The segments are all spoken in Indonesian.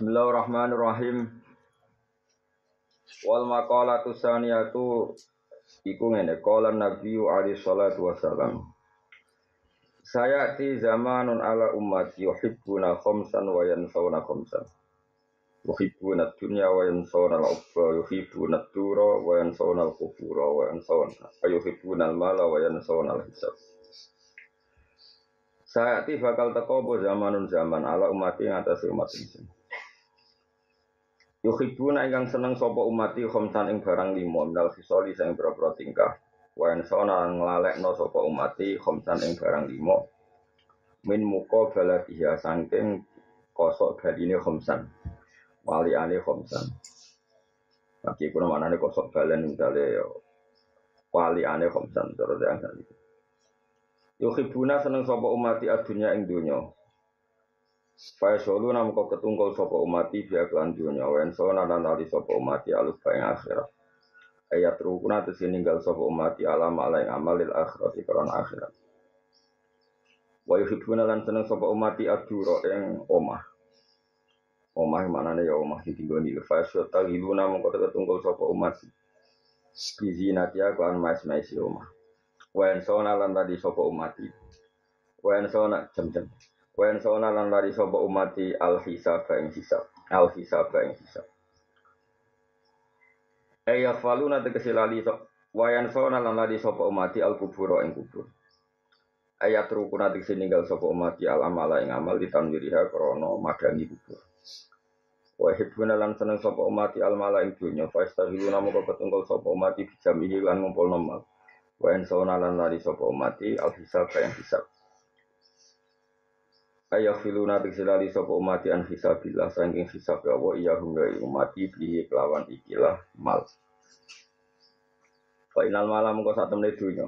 Bismillahirrahmanirrahim. Wal maqalatu saniyatu iku ngene qala Nabi alaihi salatu wasalam. Saya ti zamanun ala ummati yuhibbuna khamsan wa yansawna khamsan. Yuhibbuna dunya wa yansawna al-ubba yuhibbuna ad-dura wa yansawna al-qubura wa yansawna yuhibbuna al-mala wa yansawna al-hisab. Saya ti bakal teko zamanun zaman ala ummati ngatasi umat ini. Yuhibuna ingkang seneng sapa umati khamsan ing barang lima minal khisali sing boro tingkah. Wa ensona nglalekno sapa umati khamsan ing barang lima min muka baladiya sangking kosok baline khamsan. Wali ane khamsan. Lagi kuna manane kosok balen misale wali ane khamsan terus yang tadi. Yuhibuna seneng sapa umati adunya ing dunya Faya solu nam kau ketungkol sopo umati biar kelan dunia wen sona dan tali sopo umati alus bayang akhirat. Ayat rukuna tesi ninggal sopo umati alam ala amalil akhirat ikaran akhirat. Wa yuhibuna lan seneng sopo umati aduro yang omah. Omah mana ya omah di tinggal di faya sota giluna mengkau ketungkol sopo umati. Bizi natia kuan mais mais omah. Wen sona lan tadi sopo umati. Wen sona jam-jam. Wen sona lan lari sapa umati al hisab ing hisab. Al hisab ing hisab. Ayat faluna tegese lali wayan sona lan lari sapa umati al kuburo ing kubur. Ayat rukuna tegese ninggal sapa umati al amala ing amal ditanwiriha krana madangi kubur. Wa lan seneng sapa umati al mala ing dunya fa istahiluna moko ketunggal sapa umati bijamihi lan ngumpul nomal. Wa ensona lan lari sapa umati al hisab ing hisab. Ayah filuna tiksilali sopo umati an hisabillah sangking hisab ya Allah iya hingga umati bihi kelawan ikilah mal. Fainal malam kau saat temen dunia.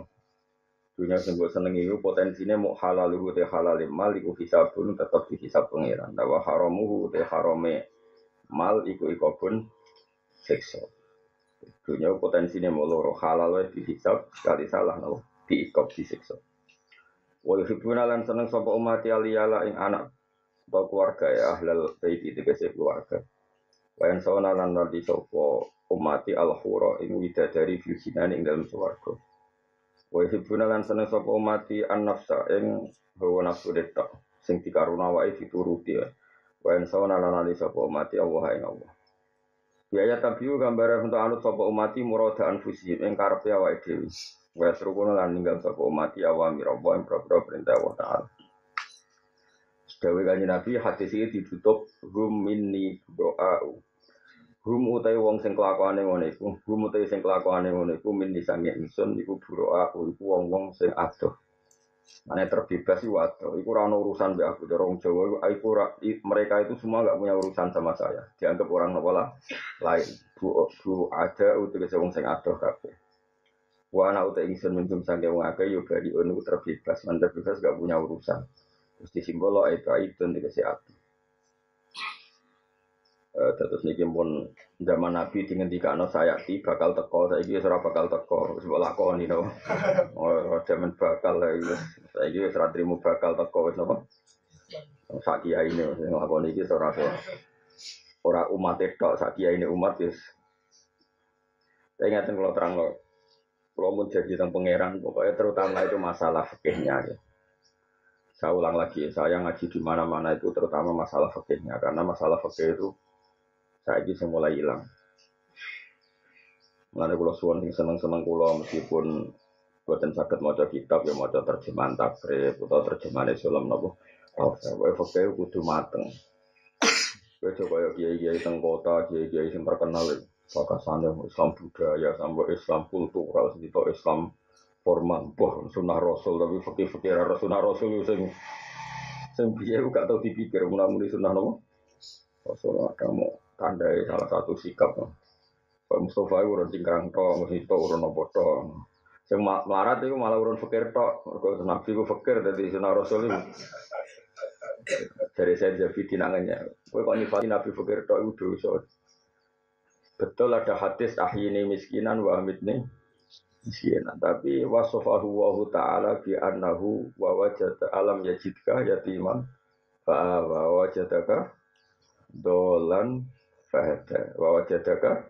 Dunia sing gue seneng itu potensinya mau halal itu teh halal mal iku hisabun tetap dihisab pangeran. Dawa haramuhu teh harame mal iku pun seksa. Dunia potensinya mau loro halal di dihisab sekali salah no diikop disiksa. Wa yuhibbuna lan seneng sapa umat aliyala ing anak atau keluarga ya ahlal bait itu kese keluarga. Wa yang sawana lan nanti sapa umati al-hura ing widadari fil jinan ing dalam swarga. Wa yuhibbuna lan seneng sapa umati an-nafsa ing hawa nafsu detak sing dikaruna wae dituruti. Wa yang sawana lan nanti sapa umati Allah ing Allah. Biaya tabiu gambaran untuk anut sapa umati murada anfusihim ing karepe awake dhewe. Wa yasrukuna lan ninggal sapa umat ya wa miraba ing propro perintah Allah taala. Dawe kanjeng Nabi hadis iki ditutup hum minni doa. Hum utai wong sing kelakuane ngono iku, hum utai sing kelakuane ngono iku min disange ingsun iku buroa iku wong-wong sing adoh. Mane terbebas adoh, iku ora urusan mbek aku dorong Jawa iku mereka itu semua enggak punya urusan sama saya. Dianggap orang nopola lain. Bu, bu ada utuh wong sing adoh kabeh. Wa ana uta ingsun minum sange wong akeh yo bari ono terbebas, man terbebas gak punya urusan. Terus disimbolo itu itu dikasih api. Uh, terus niki pun zaman Nabi dengan tiga no saya ti bakal teko. Saya gitu serap bakal teko sebab lakon ini oh zaman bakal lagi saya gitu serap terima bakal teko wes apa sakia ini lakon ini serap orang umat itu sakia ini umat is saya ingatkan kalau terang lo kalau mau jadi tentang pangeran, pokoknya terutama itu masalah fikihnya ya. Saya ulang lagi, saya ngaji di mana-mana itu terutama masalah fikihnya, karena masalah fikih itu saya ini mulai hilang. Mengenai kalau suwon yang seneng-seneng kulo meskipun buatan sakit mau kitab ya mau terjemahan takrib atau terjemahan Islam nopo. Oh, saya fikih kudu mateng. Gue coba ya kiai-kiai teng kota, kiai-kiai yang terkenal itu bakasannya Islam budaya sampai Islam kultural itu Islam formal? Boh sunnah rasul tapi fakir fakir sunnah rasul sing sing biaya gak tau dipikir. Mulai mulai sunnah nopo rasul kamu tandai salah satu sikap. Pak Mustafa itu urun cingkrang to mesti to urun nopo to sing melarat itu malah urun fakir to mergo nabi ku fakir dari sunnah rasul itu. Dari saya jadi tinangannya kowe kok nyifati nabi fakir to itu dosa Betul ada hadis ahyini miskinan wa amitni miskinan. Tapi wasofahu wa ta'ala bi annahu wa wajada alam yajidka yatiman fa wa wajadaka dolan fahada wa wajadaka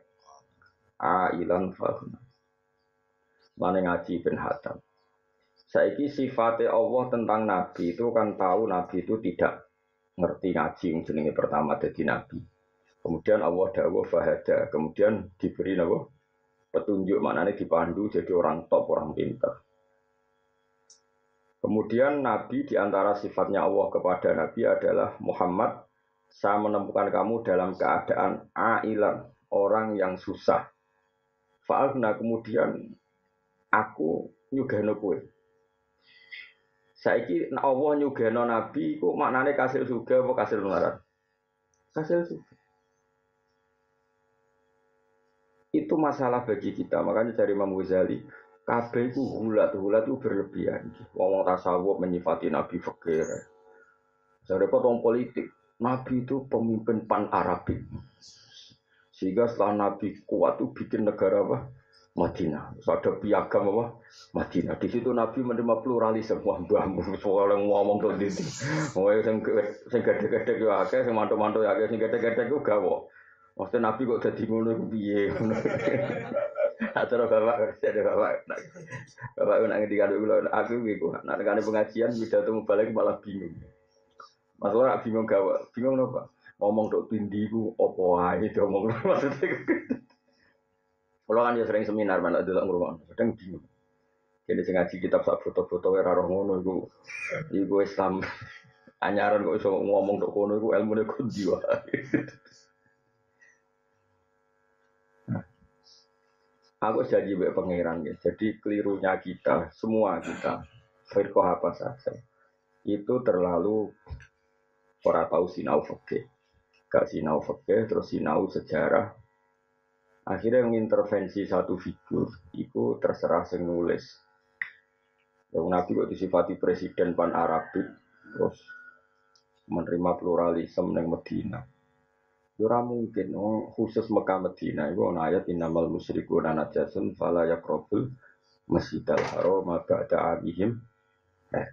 ailan fahuna mana ngaji bin Hatam Saiki sifatnya Allah tentang Nabi itu kan tahu Nabi itu tidak ngerti ngaji yang jenenge pertama jadi Nabi. Kemudian Allah dawuh fahada, kemudian diberi nabi petunjuk maknanya dipandu jadi orang top, orang pintar. Kemudian Nabi di antara sifatnya Allah kepada Nabi adalah Muhammad, saya menemukan kamu dalam keadaan ailan, orang yang susah. Fa'alna kemudian aku nyugano kue. Saiki Allah nyugano Nabi ku maknane kasil juga apa kasil melarat? Kasil juga. Itu masalah bagi kita. Makanya dari Imam Ghazali, kabeh itu hulat, hulat itu berlebihan. Wong tasawuf menyifati Nabi fakir. Saya repot politik. Nabi itu pemimpin pan Arabik. Sehingga setelah Nabi kuat itu bikin negara apa? Madinah. ada piagam apa? Madinah. Di situ Nabi menerima pluralisme. Wah, mbah soal yang ngomong tuh di sini. Oh, yang gede-gede akeh, sing mantu-mantu ya sing gede-gede ku gawo. Maksudnya Nabi kok jadi ngono ku piye? Atau bapak, ada bapak, bapak nak ngerti kalau gue aku gitu, nak dengan pengajian bisa tuh balik malah bingung. Masalah bingung gawa, bingung apa? Ngomong dok tindi ku opo aja, ngomong maksudnya. Kalau kan ya sering seminar mana dulu ngurungan, kadang bingung. Jadi sing ngaji kitab sak foto-foto ora roh ngono iku iku Islam anyaran kok iso ngomong tok kono iku ilmune kundi wae. Aku janji mbek pangeran ya. Jadi kelirunya kita, semua kita, firqah apa saja, itu terlalu ora tahu sinau fikih. Gak sinau fikih, terus sinau sejarah, Akhirnya mengintervensi satu figur, itu terserah sing nulis. Yang Nabi kok disifati presiden pan Arabik, terus menerima pluralisme yang Medina. Ora mungkin, oh, khusus Mekah Medina itu ana ayat innamal musyrikuna najasun fala yaqrabul masjidal haram ba'da abihim. Eh.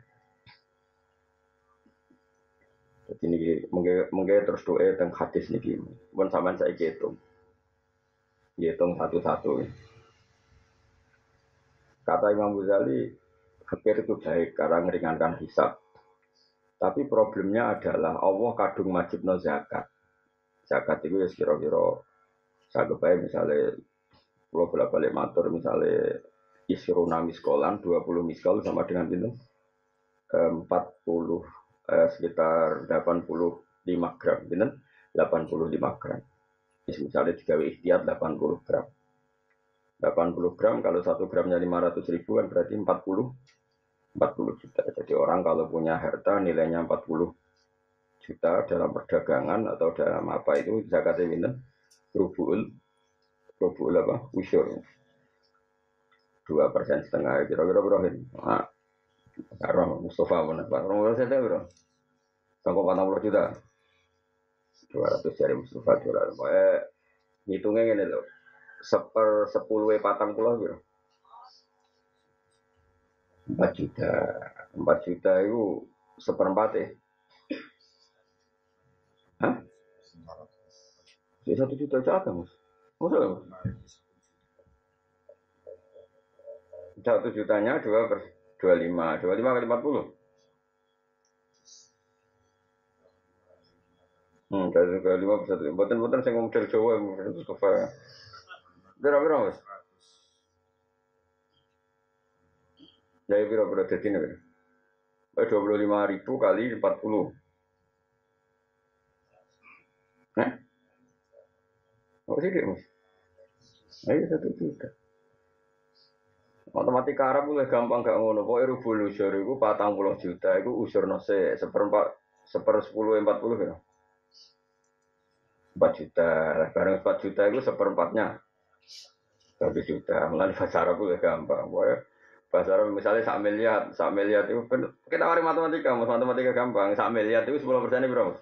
Jadi ini mungkin terus doa tentang hadis ini, pun sampean saya hitung hitung satu-satu. Kata Imam Ghazali, fakir itu baik karena meringankan hisab. Tapi problemnya adalah Allah kadung wajib no zakat. Zakat itu ya kira-kira kebayang misalnya kalau bolak balik matur misalnya isruna miskolan 20 miskol sama dengan itu 40 eh, sekitar 85 gram, 85 gram. Misalnya digawe ikhtiar 80 gram. 80 gram kalau satu gramnya 500 ribu kan berarti 40 40 juta. Jadi orang kalau punya harta nilainya 40 juta dalam perdagangan atau dalam apa itu zakatnya minta rubul. Rubul apa? Usur dua persen setengah kira-kira berapa ini? Nah, Karena Mustafa mana? Orang saya tahu bro. Sangkau 40 juta. 200 jari Mustafa 200 pokoknya ngitungnya gini loh. Seper sepuluh patang pulau gitu. 4 juta. 4 juta itu seperempat ya Ya satu juta itu ada mas. Masa mas? Satu jutanya dua per dua lima, dua lima kali empat puluh. Hmm, dari dua lima per satu. Buatan-buatan saya ngomong dari Jawa, ngomong dari Sofa. Berapa-berapa mas? Jadi berapa-berapa detik nih? 25 ribu kali 40 Oh sidik mas. Ayo iya, satu juta, Matematika Arab boleh gampang gak ngono. Pokoknya rubul usur itu patang puluh juta. Itu usur nose seperempat seper sepuluh empat puluh ya. Empat juta. Barang empat juta itu seperempatnya. Satu juta. Mulai bahasa Arab boleh gampang. Pokoknya bahasa Arab misalnya sak miliar, sak miliar itu kita mari matematika, mas matematika gampang. Sak miliar itu sepuluh persen berapa?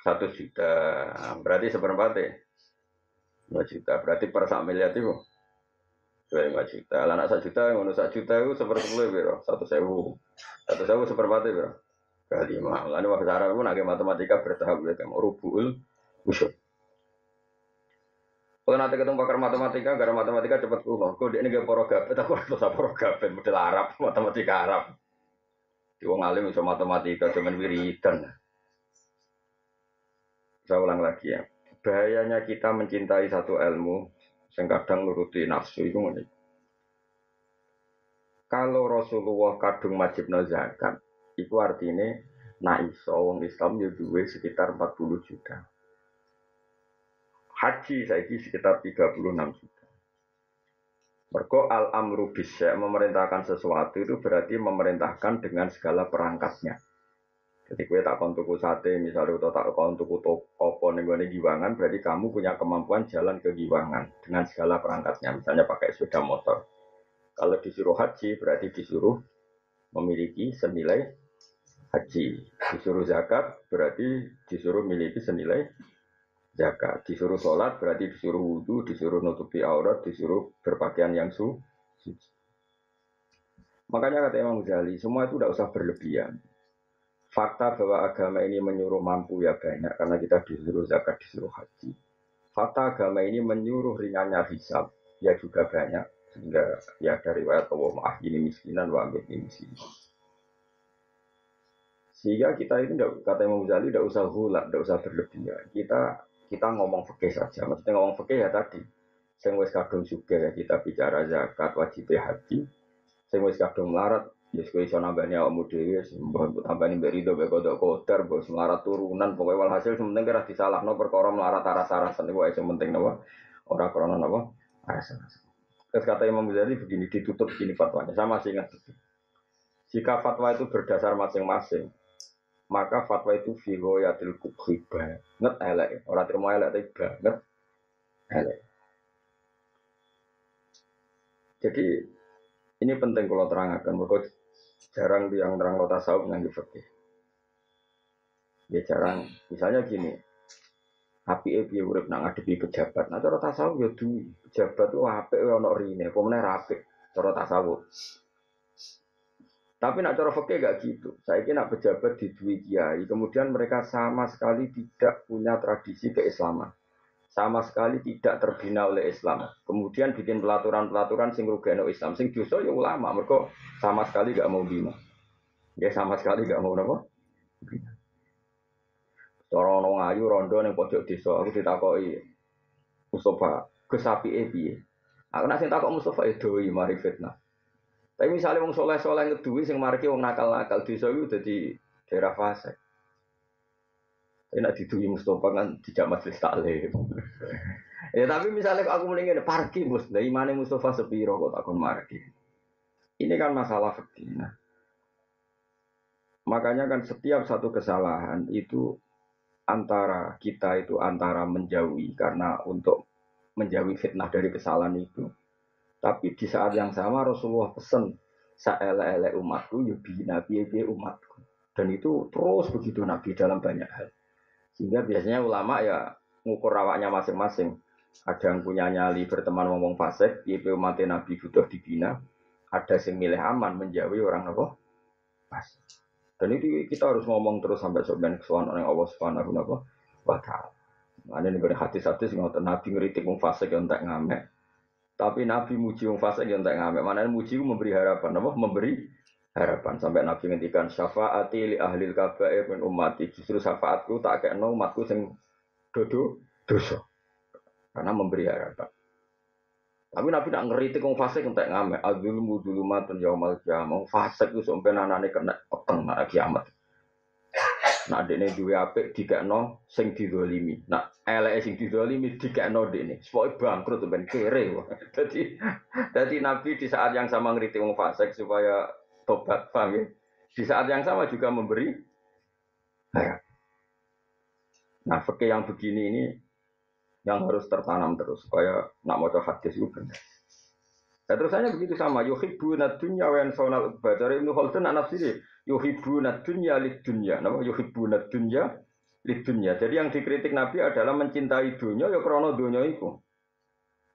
Satu juta. Berarti seperempatnya. 5 juta. Berarti per sak miliar itu dua lima juta. Lah anak satu juta, ngono satu juta itu sepersepuluh biro, satu sewu, satu sewu seperempat biro. Kali lima. Lalu bahasa Arab pun agak matematika bertahap ya mau rupul, usul. Kalau nanti ketemu pakar matematika, gara matematika cepat kulo. Kau dia ini gak poro gabet, aku harus bisa poro gabet, model Arab, matematika Arab. Di wong alim matematika, cuman wiridan. Saya ulang lagi ya. Bahayanya kita mencintai satu ilmu, yang kadang nuruti nafsu itu ini. Kalau Rasulullah kadung wajib zakat, itu artinya nak iso wong Islam ya duwe sekitar 40 juta haji saiki sekitar 36 juta. Mergo al amru bisa memerintahkan sesuatu itu berarti memerintahkan dengan segala perangkatnya. Jadi kue tak tuku sate, misalnya atau tak kon tuku opo nih gue giwangan, berarti kamu punya kemampuan jalan ke giwangan dengan segala perangkatnya. Misalnya pakai sepeda motor. Kalau disuruh haji, berarti disuruh memiliki senilai haji. Disuruh zakat, berarti disuruh memiliki senilai zakat. Disuruh sholat berarti disuruh wudhu, disuruh nutupi aurat, disuruh berpakaian yang su suci. Makanya kata Imam Ghazali, semua itu tidak usah berlebihan. Fakta bahwa agama ini menyuruh mampu ya banyak, karena kita disuruh zakat, disuruh haji. Fakta agama ini menyuruh ringannya hisab, ya juga banyak. Sehingga ya dari riwayat Allah maaf ini miskinan, wa ini miskinan. Sehingga kita ini kata Imam Ghazali tidak usah hulat, tidak usah berlebihan. Kita kita ngomong fikih saja. Maksudnya ngomong fikih ya tadi. Sing wis kadung juga ya kita bicara zakat wajib haji. Sing wis kadung melarat ya kowe iso nambani awakmu dhewe mbok tambani mbek rido mbek kodok kotor mbok melarat turunan pokoke walhasil sementing kira disalahno perkara melarat aras-arasan iku sing penting napa? Ora krana napa? Aras-arasan. Terus kata Imam Ghazali begini ditutup gini fatwanya. Sama sih ingat Jika fatwa itu berdasar masing-masing, maka fatwa itu figo yatil kubhi banget elek. Orang terima elek tapi banget elek. Jadi ini penting kalau terangkan mereka jarang yang terang lo tasawuf dengan fikih ya jarang. Misalnya gini api ebi urip nang ngadepi pejabat? Nah cara tasawuf ya duwi pejabat tuh apik ono rine meneh rapi cara tasawuf. Tapi nak cara fakir gak gitu. Saya kira nak pejabat di kiai, kemudian mereka sama sekali tidak punya tradisi keislaman. Sama sekali tidak terbina oleh Islam. Kemudian bikin pelaturan-pelaturan sing rugeno Islam, sing dosa ya ulama. Mereka sama sekali gak mau bina. Ya sama sekali gak mau apa? Bina. Cara ngayu rondo ning pojok desa, aku ditakoki Mustafa, kesapi e piye? Aku nak sing takok Mustafa e doi mari fitnah. Tapi misalnya wong soleh soleh ngeduwi sing marki wong nakal nakal desa itu jadi daerah fase. Tapi nak diduwi Mustafa kan tidak majelis taklim. ya tapi misalnya aku mendingin parki bos, dari mana Mustafa sepiro kok takon marki. Ini kan masalah fikih. Nah. Makanya kan setiap satu kesalahan itu antara kita itu antara menjauhi karena untuk menjauhi fitnah dari kesalahan itu tapi di saat yang sama Rasulullah pesan saele-ele umatku ya nabi ya umatku. Dan itu terus begitu Nabi dalam banyak hal. Sehingga biasanya ulama ya ngukur rawaknya masing-masing. Ada yang punya nyali berteman ngomong fasik, YP umat Nabi butuh dibina. Ada yang milih aman menjauhi orang apa? Fasik. Dan itu kita harus ngomong terus sampai sebenarnya kesuwan orang Allah Subhanahu wa taala. Ada nih hati-hati sih ngotot Nabi ngeritik wong fasik yang tak ngamek. Tapi Nabi muji wong fasik yang tak ngamek. Mana muji memberi harapan, apa? Memberi harapan sampai Nabi ngendikan syafaati li ahli kabair min ummati. Justru syafaatku tak kekno umatku sing dodo dosa. Karena memberi harapan. Tapi Nabi nak ngeritik wong fasik tak ngamek. Adzulmu dulumatun yaumal kiamah. Fasik itu sampai nanane kena peteng nak kiamat. Nak dene duwe apik dikekno sing didolimi. Nak eleke sing didolimi dikekno dene. Pokoke bangkrut ben kere. Dadi dadi Nabi di saat yang sama ngritik wong fasik supaya tobat, paham ya? Di saat yang sama juga memberi nah, fikih yang begini ini yang harus tertanam terus supaya nak mau hadis itu benar. Nah, terus hanya begitu sama. Yuhibbu dunya wa yansawna Dari Ibnu Khaldun anak nafsi yuhibbuna dunya lid dunya. Napa yuhibbuna dunya lid dunya. Jadi yang dikritik Nabi adalah mencintai dunia ya krana dunia itu.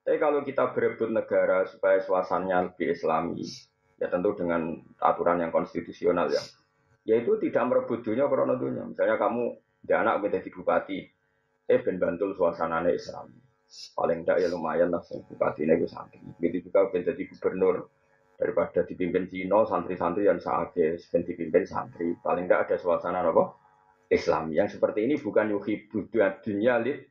Tapi kalau kita berebut negara supaya suasananya lebih islami, ya tentu dengan aturan yang konstitusional ya. yaitu tidak merebut dunia karena dunia. Misalnya kamu dia anak menjadi bupati, eh ben bantul suasana Islam. Paling tidak ya lumayan lah bupati ini santri. Begitu juga ben jadi gubernur daripada dipimpin Cino santri-santri yang saatnya ben dipimpin santri. Paling tidak ada suasana apa? Islam yang seperti ini bukan yuhi dunia lid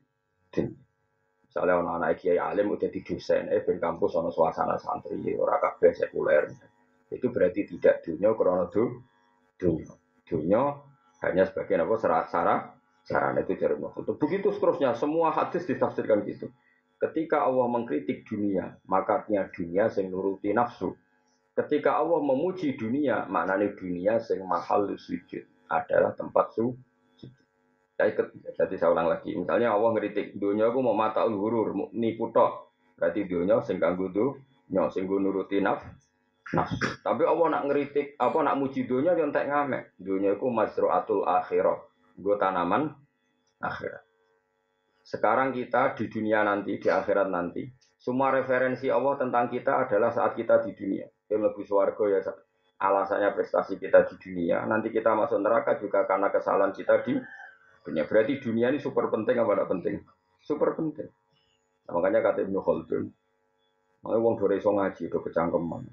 Misalnya anak-anak kiai alim udah di dosen, eh ben kampus ono suasana santri, ora kabeh sekuler. Itu berarti tidak dunia karena dunia. Dunia hanya sebagai apa sarana sarana itu dari itu. Begitu seterusnya semua hadis ditafsirkan gitu. Ketika Allah mengkritik dunia, maka artinya dunia sing nuruti nafsu. Ketika Allah memuji dunia, maknanya dunia sing mahal sujud adalah tempat su saya jadi saya ulang lagi. Misalnya Allah ngeritik dunia aku mau mata ulurur, nipu tok. Berarti dunia sing kanggo dunya, sing nuruti nafsu nafsu. Tapi Allah nak ngeritik, apa nak muji dunia yang tak ngamek. Dunia itu mazruatul akhirah. Gue tanaman akhirat. Sekarang kita di dunia nanti, di akhirat nanti, semua referensi Allah tentang kita adalah saat kita di dunia. Yang lebih suarga ya alasannya prestasi kita di dunia. Nanti kita masuk neraka juga karena kesalahan kita di dunia. Berarti dunia ini super penting apa tidak penting? Super penting. Nah, makanya kata Ibnu Khaldun, Makanya wong dore ngaji, do kecangkeman.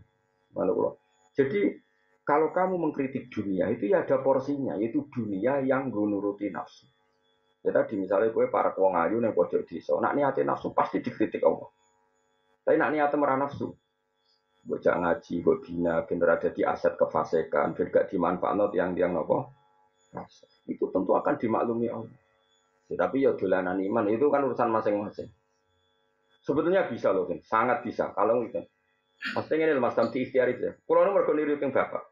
Jadi kalau kamu mengkritik dunia itu ya ada porsinya, yaitu dunia yang gue nuruti nafsu. Ya tadi misalnya gue para wong ayu nih pojok desa, nak niatnya nafsu pasti dikritik Allah. Tapi nak niatnya merah nafsu, gue ngaji, gue bina, bener ada di aset kefasekan, biar gak dimanfaatkan yang yang nopo. Itu tentu akan dimaklumi Allah. Ya, tapi ya dolanan iman itu kan urusan masing-masing. Sebetulnya bisa loh, sangat bisa. Kalau itu Maksudnya ini mas di ikhtiar itu ya. Kalau nomor niru yang bapak.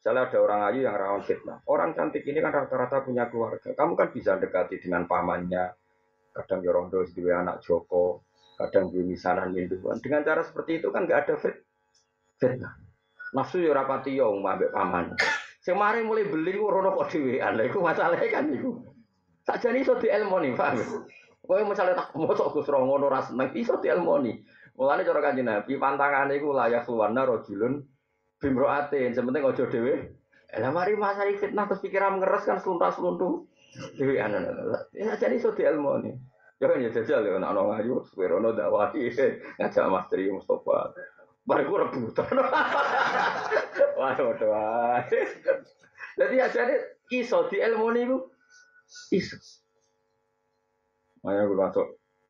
Misalnya ada orang ayu yang rawan fitnah. Orang cantik ini kan rata-rata punya keluarga. Kamu kan bisa dekati dengan pamannya. Kadang yorondo ya dua anak Joko. Kadang dua misanan minduan. Dengan cara seperti itu kan nggak ada fit fitnah. Nafsu ya rapati yo mbak paman. Semarin mulai beli rono kok dhewean. Lha iku masalahnya kan iku. Sakjane iso dielmoni, paham? Kowe misalnya tak mosok Gus ngono ora seneng iso dielmoni. Mulane cara kanjeng Nabi pantangane iku layak luwana rajulun bimroatin, sementing ojo dhewe. Lah mari masa fitnah terus pikiran ngeres kan sluntas-sluntu. Dewe ana. Ya jadi iso dielmoni. Ya kan ya jajal ya anak orang ayu, dakwahi ngajak Mas Tri Mustafa. Baru gue rebutan. Wah, waduh. Jadi aja iso di ilmu nih iso. Makanya gue masuk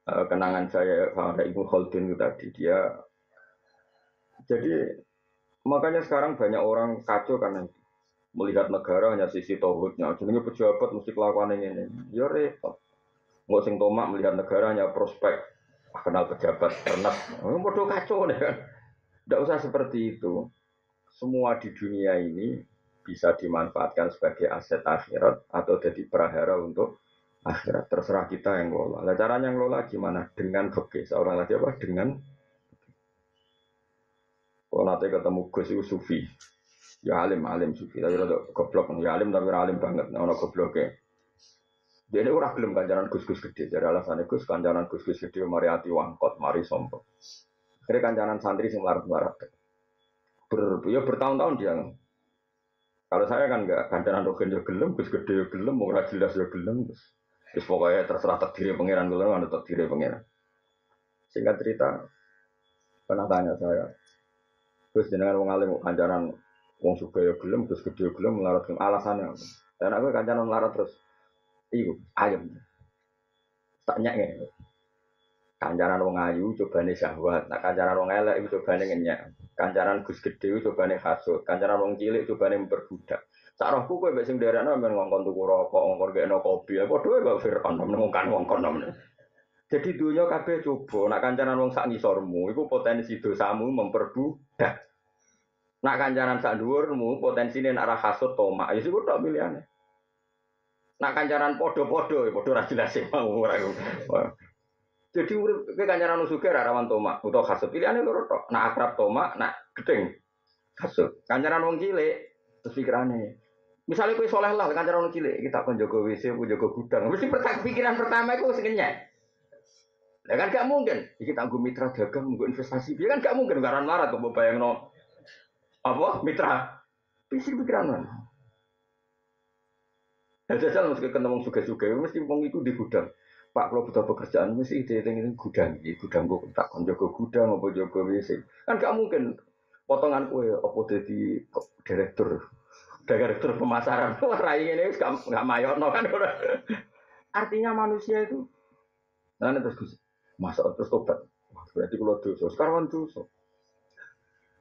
uh, kenangan saya pada Ibu Khaldun itu tadi dia jadi makanya sekarang banyak orang kacau karena melihat negara hanya sisi tauhidnya. Jadi pejabat mesti kelakuan ini ini. Ya repot. Nggak sing tomak melihat negara hanya prospek. Ah, kenal pejabat ternak oh, bodoh kacau nih kan tidak usah seperti itu. Semua di dunia ini bisa dimanfaatkan sebagai aset akhirat atau jadi prahara untuk akhirat terserah kita yang lola. Lah caranya yang lola gimana? Dengan fikih. Seorang lagi apa? Dengan kalau nanti ketemu Gus itu sufi, ya alim alim sufi, tapi rada goblok, ya alim tapi alim banget, nah ono gobloknya. Dia ini orang belum kanjaran gus-gus gede, jadi alasannya gus kanjaran gus-gus gede, mari hati wangkot, mari sombong. Akhirnya kanjaran santri sing larat-larat. Ber, ya bertahun-tahun dia. Kalau saya kan enggak, kanjaran rogen ya gelem, gus gede ya gelem, mau jelas ya gelem, terus Terus pokoknya terserah takdir pangeran dulu mana takdir pangeran. Singkat cerita, pernah tanya saya, terus dengan wong alim kancanan wong suka ya gelem, terus gede ya gelem melarat gelem alasannya. Dan aku kancanan melarat terus, ibu ayam. Tanya ya, kancanan wong ayu coba nih syahwat, nah kancanan wong elek coba nih ngenyak, kancanan gus gede coba nih hasut, kancanan wong cilik coba nih memperbudak. Sarahku kowe mbek sing nderekno men ngongkon tuku rokok, ngongkon gekno kopi. Ya padha kok Firaun ngongkon ngongkon. Jadi dunia kabeh coba, nak kancanan wong sak ngisormu, iku potensi dosamu memperbudak. Nak kancanan sak dhuwurmu, potensine nak ra hasud tomak, ya sik tok pilihane. Nak kancanan padha-padha, ya padha ra jelas mau ora Jadi urip kowe kancanan suge ra rawan tomak utawa hasud. Pilihane loro tok. Nak akrab tomak, nak gedeng hasud. Kancanan wong cilik terus pikirane Misalnya kue soleh lah, kan orang cilik kita akan jaga WC, pun jaga gudang. Mesti pikiran pertama itu segennya. Ya kan gak mungkin. Kita tangguh mitra dagang, tangguh investasi. Ya kan gak mungkin. Garan larat bayang no apa mitra. Pisi pikiran mana? Ya jajal mesti ketemu suga-suga, mesti wong iku di gudang. Pak kalau butuh pekerjaan mesti ide ini gudang, ini gudang gue tak kon jaga gudang apa jaga WC. Kan gak mungkin potongan kue apa jadi direktur direktur pemasaran. Rai ini gak gak mayono kan. Artinya manusia itu nah terus masa terus tobat. Berarti kalau dosa. Sekarang dosa.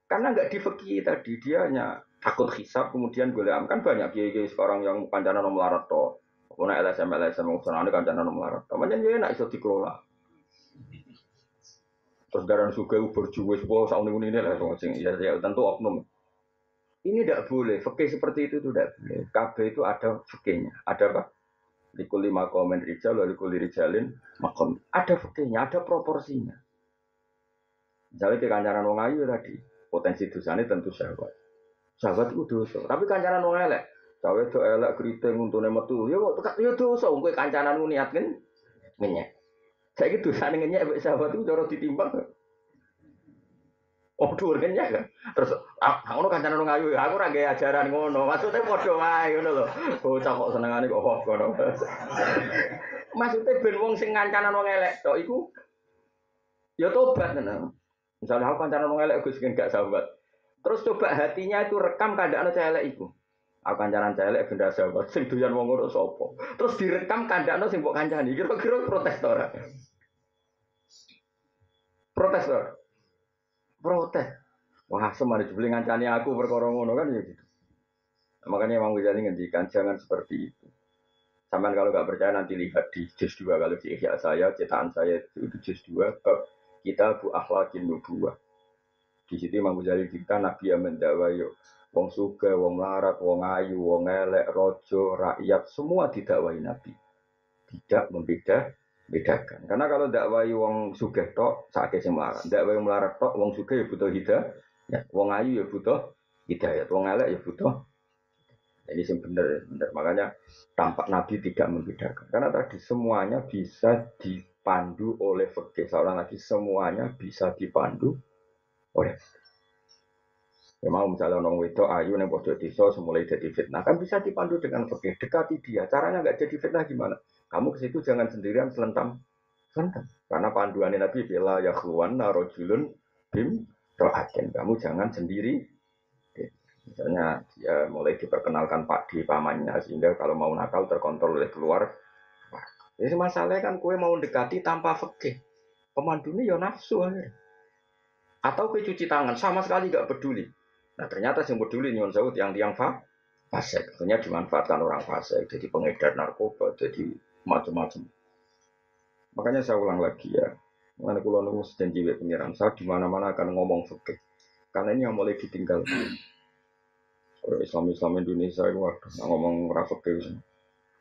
Karena nggak difeki tadi dia hanya takut hisap kemudian gue kan banyak kiai kiai sekarang yang kancana nomor larat to. LSM LSM sana ini kancana nomor larat namanya dia enak iso dikelola. Terus garan suka ubur juwe sebuah saung ini lah sing ya, ya tentu oknum ini tidak boleh fakih seperti itu tidak boleh KB itu ada fakihnya ada apa likuli makomen rijal lalu likuli rijalin makom ada fakihnya ada proporsinya misalnya ke kancaran wong ayu tadi potensi dosanya tentu syahwat. Syahwat itu dosa. Tapi kancanan wong elek. Cawe itu elek keriting untuk metu. Ya kok tekat ya dosa. Gue kancanan niat kan. Saya gitu sana ngenyek sahabat itu cara ditimbang. Oh dhuwur kan. Terus ah ngono kancanan wong ayu, aku ora ajaran ngono. Maksudnya padha wae ngono lho. Bocah kok senengane kok kok ngono. Maksudnya ben wong sing kancanan wong elek tok iku ya tobat tenan. Misalnya aku kancanan wong elek Gus gak sahabat. Terus coba hatinya itu rekam kandaan celek itu. Aku kancanan celek benda sahabat sing doyan wong ngono sapa. Terus direkam kandaan sing mbok kancani. Kira-kira protes ora? Protes to. Protes. Wah, semari jebule ngancani aku perkara ngono kan ya gitu. Makanya Imam Ghazali ngendikan jangan seperti itu. Sampai kalau nggak percaya nanti lihat di juz 2 kalau di ikhya saya, cetakan saya itu, juz 2 bab kita bu akhlakin nubuah. Di situ Imam Ghazali kita Nabi yang mendakwa yuk. Wong suga, wong larat, wong ayu, wong elek, rojo, rakyat, semua didakwai Nabi. Tidak membeda, bedakan. Karena kalau dakwai wong suga tok, sakit sing melarat. Dakwai wong melarat tok, wong suga ya butuh hidayah. Ya, wong ayu ya butuh hidayah. Wong elek ya butuh. Ini sing bener, bener. Makanya tampak Nabi tidak membedakan. Karena tadi semuanya bisa di dipandu oleh fikih. Seorang lagi semuanya bisa dipandu oleh Ya mau misalnya orang wedok ayu yang bodoh desa semulai jadi fitnah kan bisa dipandu dengan fikih. Dekati dia. Caranya nggak jadi fitnah gimana? Kamu ke situ jangan sendirian selentam. Selentam. Karena panduan Nabi bila ya khluwan narojulun bim ro'atin. Kamu jangan sendiri. Misalnya dia mulai diperkenalkan Pak di pamannya sehingga kalau mau nakal terkontrol oleh keluar jadi masalahnya kan kue mau dekati tanpa fakih. Pemandunya ya nafsu akhirnya. Atau kue cuci tangan sama sekali gak peduli. Nah ternyata yang peduli nyon sawut yang tiang fa fasek. Akhirnya dimanfaatkan orang fasek. Jadi pengedar narkoba, jadi macam-macam. Makanya saya ulang lagi ya. Mengenai kulo nunggu janji pengiran saya di mana mana akan ngomong fakih. Karena ini yang mulai ditinggal. Orang Islam Islam Indonesia itu waduh ngomong rafakir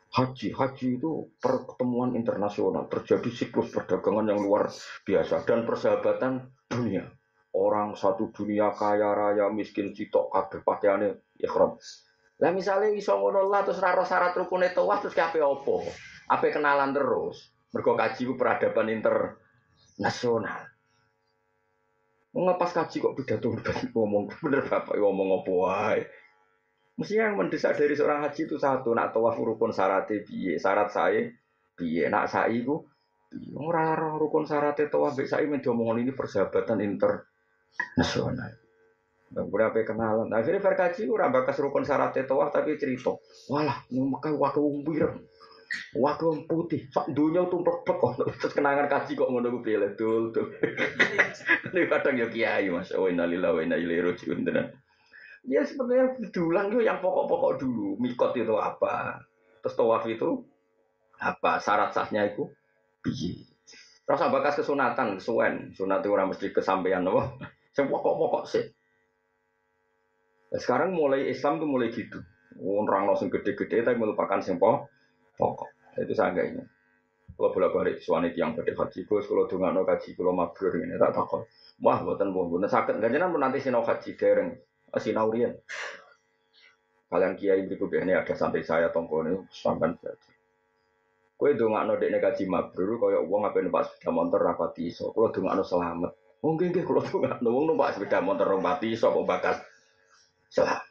Haji, haji itu pertemuan internasional, terjadi siklus perdagangan yang luar biasa dan persahabatan dunia. Orang satu dunia kaya raya miskin citok kabeh pakaiane ikhram. Lah misalnya iso ngono lah terus raro syarat rukun itu wah terus kabeh opo? Apa kenalan terus? Mergo kaji ku peradaban internasional. Ngepas kaji kok pidato ngomong bener bapak ngomong apa wae. Mestinya yang mendesak dari seorang haji itu satu, nak tawaf rukun syarat biye, syarat saya biye, nak saya itu ora rukun syarat tawaf baik saya mendomong ini persahabatan internasional. Dan boleh apa kenalan. Akhirnya verkaji ora bakas rukun syarat tawaf tapi cerita, walah memakai waktu umbir. Waktu putih, sak dunia tuh pek terus kenangan kaji kok ngono gue pilih tuh tuh. Ini kadang ya kiai mas, oh innalillahi wa inna ilaihi rajiun tenan. Ya sebenarnya diulang itu yang pokok-pokok dulu. Mikot itu apa? Terus tawaf itu apa? Syarat sahnya itu piye? Terus bakas kesunatan, kesuwen. Sunat itu orang mesti kesampaian loh. Yang pokok-pokok sih. Nah, sekarang mulai Islam tuh mulai gitu. Orang langsung gede-gede tapi melupakan yang pokok. Itu saya enggak ini. Kalau bolak balik suami yang pada haji, kalau dengan kaji, kalau mabrur ini tak takut. Wah, buatan buatan sakit. Gak jangan nanti sinau haji dereng naurian. Kalian kiai berikut ini ada sampai saya tongkone sampai jadi. Kue dongak no dek negaji mabrur, kaya uang apa numpak sepeda motor rapati iso. Kalau dongak no selamat, mungkin gak kalau dongak no uang numpak sepeda motor rapati iso kok bakat selamat.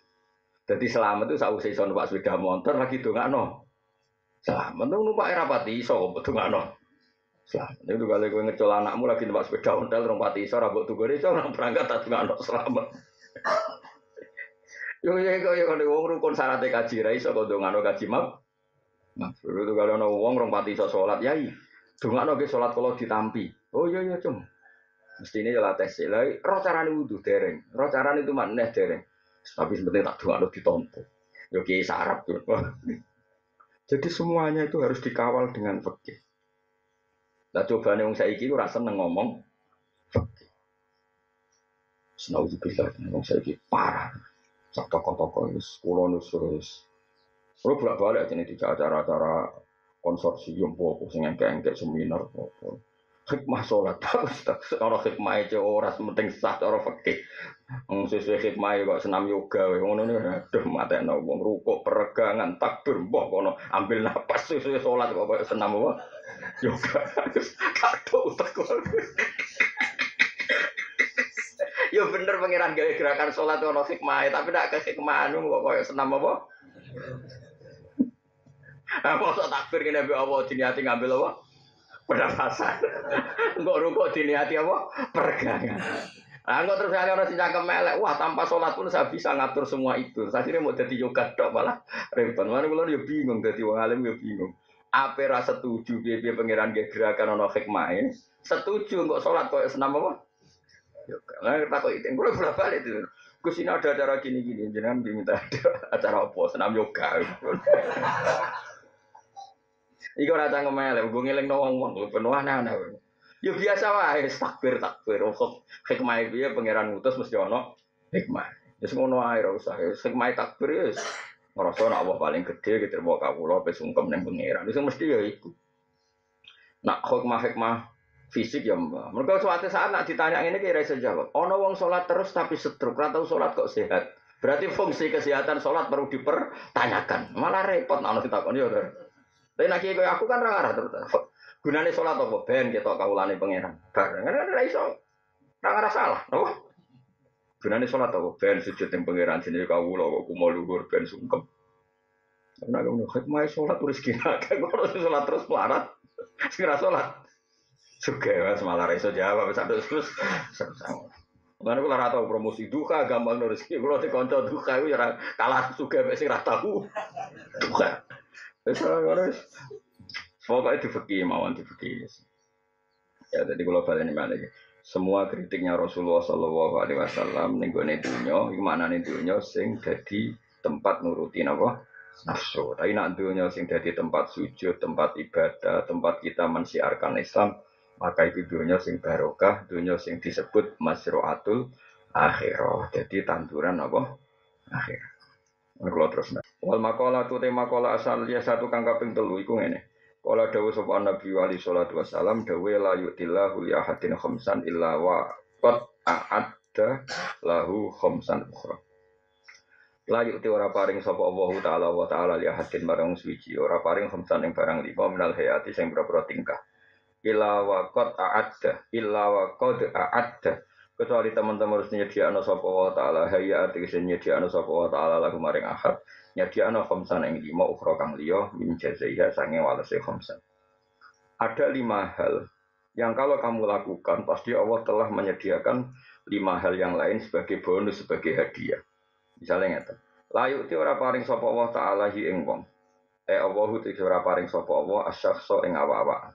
Jadi selamat itu saya usai numpak sepeda motor lagi dongak no Selamat tuh numpak era pati iso betul nggak no. Selamat itu kali gue ngecol anakmu lagi numpak sepeda ontel pati iso rabot tuh gue iso orang berangkat tak nggak no selamat. Yo yo yo yo wong rukun syaratnya kaji ra iso kok ndongano kaji map. Nah, itu kalau ana wong rong pati iso salat yai. Dongakno ge salat kalau ditampi. Oh iya iya cum. Mesti ini jelas tes lah. Roh carane wudhu dereng. Roh carane itu mana dereng. Tapi sebetulnya tak dongakno ditompo. Yo kiai sarap tuh. Jadi semuanya itu harus dikawal dengan fikih. Nah coba nih saya iki rasa seneng ngomong fikih. Senauzubillah, wong saiki parah. Sak toko-toko wis kula nusus. Kulo bolak-balik jadi tidak acara-acara konsorsium apa sing engke-engke seminar apa. Hikmah sholat orang hikmah itu orang penting sah cara fikih. Wong sesuai hikmah kok senam yoga wae ngono aduh mateno wong rukuk peregangan takbir mbah kono ambil napas sesuai sholat kok koyo senam apa yoga. Kado utek Ya bener pengiran gawe gerakan sholat ono hikmah, tapi nak ke hikmah anu kok koyo senam apa? Apa sok takbir kene mbek Allah diniati ngambil apa? Pernafasan. Engkok rukuk diniati apa? Pergangan. Nah, enggak terus kali orang sing cangkem melek, wah tanpa sholat pun saya bisa ngatur semua itu. Saya kira mau jadi yoga dok malah repot. Mana kalau ya bingung, jadi wong alim ya bingung. Apa rasa setuju biaya pangeran gerakan ono hikmah Setuju enggak sholat kok senam apa? yoga. Nah, kita kok itu, gue bolak balik itu. Gus ini ada acara gini-gini, jangan diminta ada acara apa, senam yoga. Iku ora cangkem elek, gue ngeling wong wong, penuh aneh-aneh. Ya biasa wae, takbir takbir. Hikmah itu ya pangeran ngutus mesti ono hikmah. Wis ngono ae ora usah. Hikmah takbir ya wis ngrasa nek Allah paling gede mau kawula pe sungkem ning pangeran. Wis mesti ya iku. Nak hikmah hikmah fisik ya mbak. Mereka suatu saat nak ditanya ini kira saya jawab. Ono wong sholat terus tapi setruk, atau sholat kok sehat. Berarti fungsi kesehatan sholat perlu dipertanyakan. Malah repot nak kita kon ya. Tapi nak kayak aku kan rara terus. Gunane sholat apa? Ben kita kaulane pangeran. Bareng kan ora iso. Ora salah? Gunane sholat apa? Ben sujud yang pangeran sini kawula kok kumo luhur ben sungkem. Karena kamu hikmah sholat tulis kira, kalau sholat terus pelarat, segera sholat. Juga mas malah reso jawab satu terus. Mana kalau rata promosi duka gampang nulis kalau di konco duka itu ya kalah juga masih rata duka. Terus harus pokoknya di fakir mawon di fakir. Ya jadi kalau balik ini mana semua kritiknya Rasulullah Shallallahu Alaihi Wasallam dunia, gimana nih dunia sing jadi tempat nurutin apa nafsu. Tapi nak dunia sing jadi tempat sujud, tempat ibadah, tempat kita mensiarkan Islam, maka itu dunia sing barokah, dunia sing disebut masroatul akhirah. Jadi tanduran apa? Akhir. Kalau terus. Wal makola tu tema makola asal ya satu kang kaping telu iku ngene. Kala dawuh sapa Nabi wali salatu wasalam dawuh la yutillahu li ahadin khamsan illa wa qad a'adda lahu khamsan ukhra. La yuti ora paring sapa Allah taala wa taala li ahadin marang suci ora paring khamsan ing barang lima minal hayati sing berapa tingkah illa wa qad a'adda illa wa qad a'adda kecuali teman-teman harus nyediakno sapa wa taala hayya tegese nyediakno sapa wa taala lagu maring ahad nyediakno khamsan ing lima ukhra kang liya min jazaiha sange walase khamsan ada lima hal yang kalau kamu lakukan pasti Allah telah menyediakan lima hal yang lain sebagai bonus sebagai hadiah. Misalnya ngeten layu ti ora paring sapa Allah taala hi ing wong. Eh Allahu ti ora paring sapa Allah asyakhsa ing awa-awa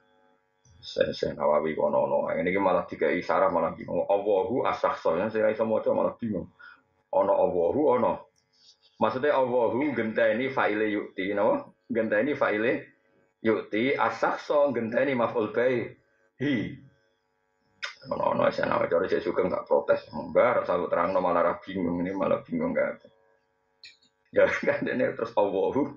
saya saya nawawi kono no ini malah tiga isyarat malah bingung. Allahu asah soalnya saya iso maca malah bingung. Ono Allahu ono maksudnya Allahu genta ini faile yukti no genta ini faile yukti asah so genta ini maful bay hi. Ono ono saya nawawi cari saya suka nggak protes. Enggak selalu terang no malah bingung ini malah bingung nggak ya kan ini terus Allahu.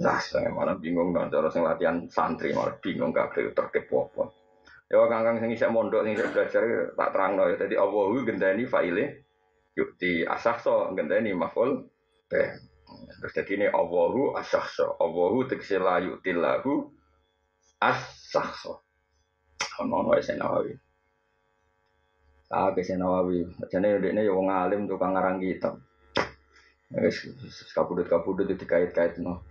Nah, saya malah bingung dong, cara sing latihan santri malah bingung kabeh tertib apa. Ya kangkang sing isek mondok sing isek belajar tak terangno. Ya. Dadi Allahu gendani faile yukti asahso gendani maful be. Terus jadi ini Allahu asahso. Allahu tegese la yukti lahu asahso. Ono ono isen nawawi. Ah, kesen nawawi. Jane ini ya wong alim tukang ngarang kitab. Wis kabudut-kabudut dikait-kait no.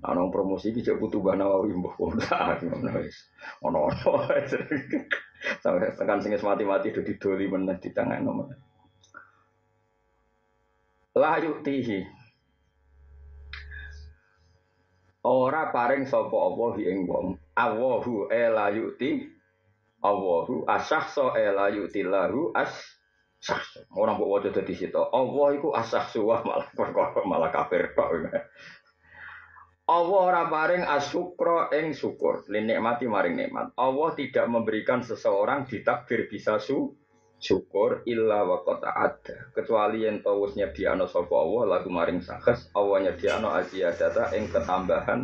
Nah, nong promosi iki butuh bana wawi mbok ora ngono wis. Ono-ono. Sampai tekan sing mati-mati do didoli meneh di tangan nomor. La yuktihi. Ora paring sapa apa ing wong. Allahu e la yukti. Allahu asahso e la yukti lahu as sahso. Ora mbok waca dadi situ. Allah iku asahsu malah perkara malah kafir kok. Allah ora paring asyukra ing syukur, linikmati maring nikmat. Allah tidak memberikan seseorang ditakdir bisa su syukur illa wa ada. Kecuali yang tahu nyediano sapa Allah lagu maring sakes, Allah nyediano data ing ketambahan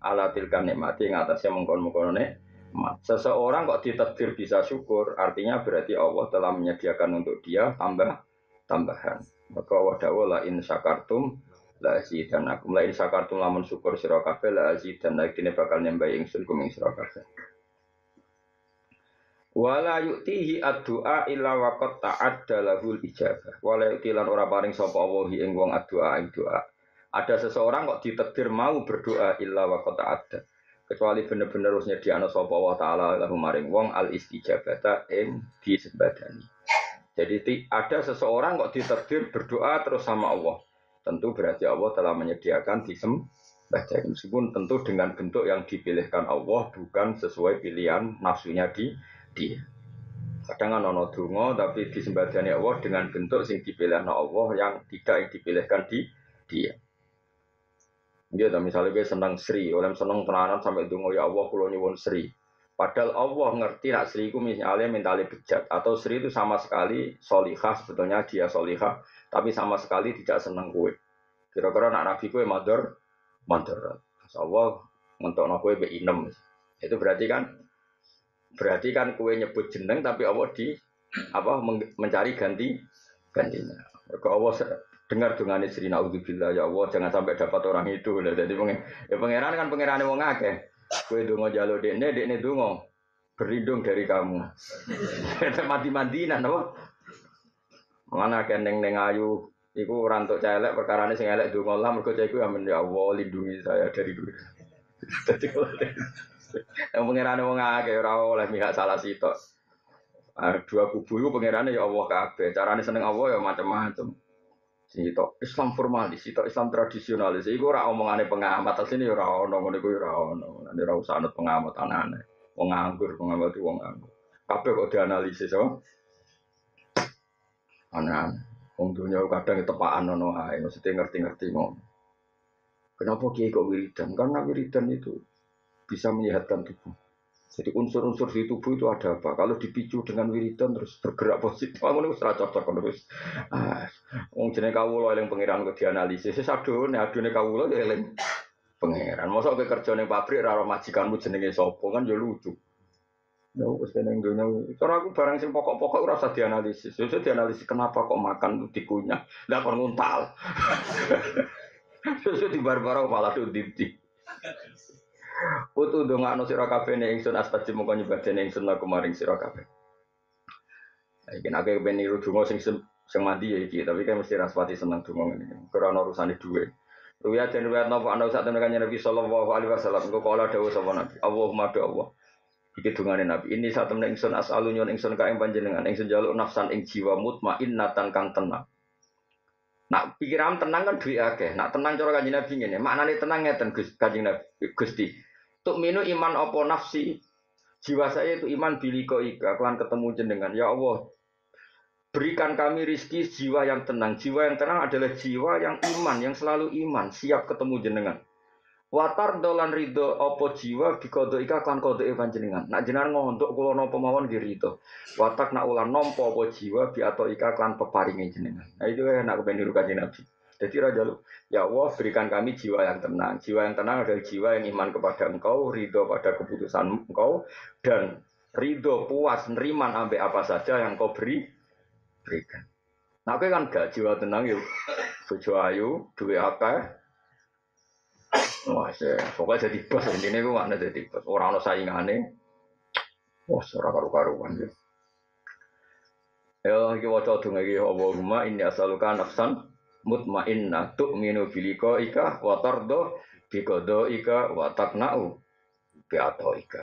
ala tilkan nikmati ing atasnya mengkon-mengkono nikmat. Seseorang kok ditakdir bisa syukur, artinya berarti Allah telah menyediakan untuk dia tambah tambahan. Maka Allah dawuh la in syakartum la dan aku mulai sakartum lamun syukur sira kabeh la dan kene bakal nyembah ingsun kuming sira kabeh wala yu'tihi ad-du'a illa waqad ta'adda lahul ijabah. Wala yu'ti lan ora paring sapa Allah ing wong ad-du'a ing doa. Ada seseorang kok ditakdir mau berdoa illa waqad ta'adda. Kecuali bener-bener harus nyediakno sapa Allah taala lahu maring wong al istijabata ing disembadani. Jadi ada seseorang kok ditakdir berdoa terus sama Allah. Tentu berarti Allah telah menyediakan disembah jadi meskipun tentu dengan bentuk yang dipilihkan Allah bukan sesuai pilihan nafsunya di dia. Kadang kan ono dungo tapi disembadani Allah dengan bentuk sing dipilihkan Allah yang tidak yang dipilihkan di dia. Dia tak misalnya gue senang Sri, oleh senang tenanan sampai dungo ya Allah kulo nyuwun Sri. Padahal Allah ngerti nak Sri itu misalnya mentali bejat atau Sri itu sama sekali solihah sebetulnya dia solihah tapi sama sekali tidak senang kue. Kira-kira nak nabi kue mador, mador. Allah untuk kue be inem. Itu berarti kan, berarti kan kue nyebut jeneng tapi Allah di apa mencari ganti gantinya. Kalau Allah dengar dengan istri naudzubillah ya Allah jangan sampai dapat orang itu. Jadi ya pangeran kan pangeran wong akeh. Kue dungo jalur dekne, dekne dungo berlindung dari kamu. Mati-matinan, apa? Mana keneng neng ayu, iku rantuk celek perkara ini sing elek dungo lah, mereka cek amin ya Allah lindungi saya dari dulu. Yang pengiran wong akeh ora oleh mihak salah sitok. Ah, dua kubu itu pengirannya ya Allah kabeh. Carane seneng Allah ya macam-macam. Sito Islam formalis, sito Islam tradisionalis. Iku ora omongane pengamat, asline ya ora ono ngono iku ya ora ono. Nek ora usah anut pengamat anane. Wong nganggur, pengamat itu wong nganggur. Kok dianalisis, oh aneh Wong dunia kadang tepaan ono ae, mesti ngerti-ngerti ngono. Kenapa kiai kok wiridan? Karena wiridan itu bisa menyehatkan tubuh. Jadi unsur-unsur di tubuh itu ada apa? Kalau dipicu dengan wiridan terus bergerak positif, kamu ini serah cocok terus. Ah, wong jenenge kawula eling pangeran kok dianalisis. Wis adune adune kawula ya eling pangeran. Mosok kowe kerja ning pabrik ora majikanmu jenenge sapa kan ya lucu. Ya wis kene dunya. Cara aku barang sing pokok-pokok ora usah dianalisis. Ya dianalisis kenapa kok makan dikunyah. Lah kon nguntal. Sesuk di barbaro malah tuh dipti. Utu dongakno sira kabeh ning ingsun astaji mongko nyebadene ingsun laku maring sira kabeh. Iki nek kowe ben niru donga sing sing mandi ya iki, tapi kan mesti raspati seneng donga ngene. Ana urusane dhuwit. Ruwiyat dan ruwiyat nopo anda saat temen kanjeng Nabi Sallallahu Alaihi Wasallam. Engkau kala dawuh sapa Nabi. Allahumma do Allah. Iki dungane Nabi. Ini saat temen ingsun as'alu nyon ingsun ka ing panjenengan ingsun jaluk nafsan ing jiwa mutmainnatan kang tenang. Nak pikiran tenang kan duwe akeh. Nak tenang cara kanjeng Nabi ngene. Maknane tenang ngeten Gus kanjeng Nabi Gusti. Tuk minu iman opo nafsi. Jiwa saya itu iman biliko ika. Kelan ketemu jenengan. Ya Allah. Berikan kami rizki jiwa yang tenang. Jiwa yang tenang adalah jiwa yang iman, yang selalu iman, siap ketemu jenengan. Watar dolan rido opo jiwa bikodo ika kan kodo evan jenengan. Nak jenengan ngontok kulo nopo mawon di rido. Watak nak ulan nompo opo jiwa bi atau ika kan peparingin jenengan. Nah itu ya nak kepen dirukan nabi. Jadi raja lu, ya Allah berikan kami jiwa yang tenang. Jiwa yang tenang adalah jiwa yang iman kepada engkau, ridho pada keputusan engkau, dan ridho puas neriman ambil apa saja yang kau beri berikan. Nah, kan gak jiwa tenang yuk, bojo ayu, duwe apa? Wah, pokoknya jadi bos ini gue mana jadi bos. Orang lo saingane, wah, seorang karu-karuan ya. Ya, kita tuh lagi Allahumma ini asalukan nafsan mutmainnah tu'minu bilika ika wa tardo Bikodo ika watak nau bi atau ika.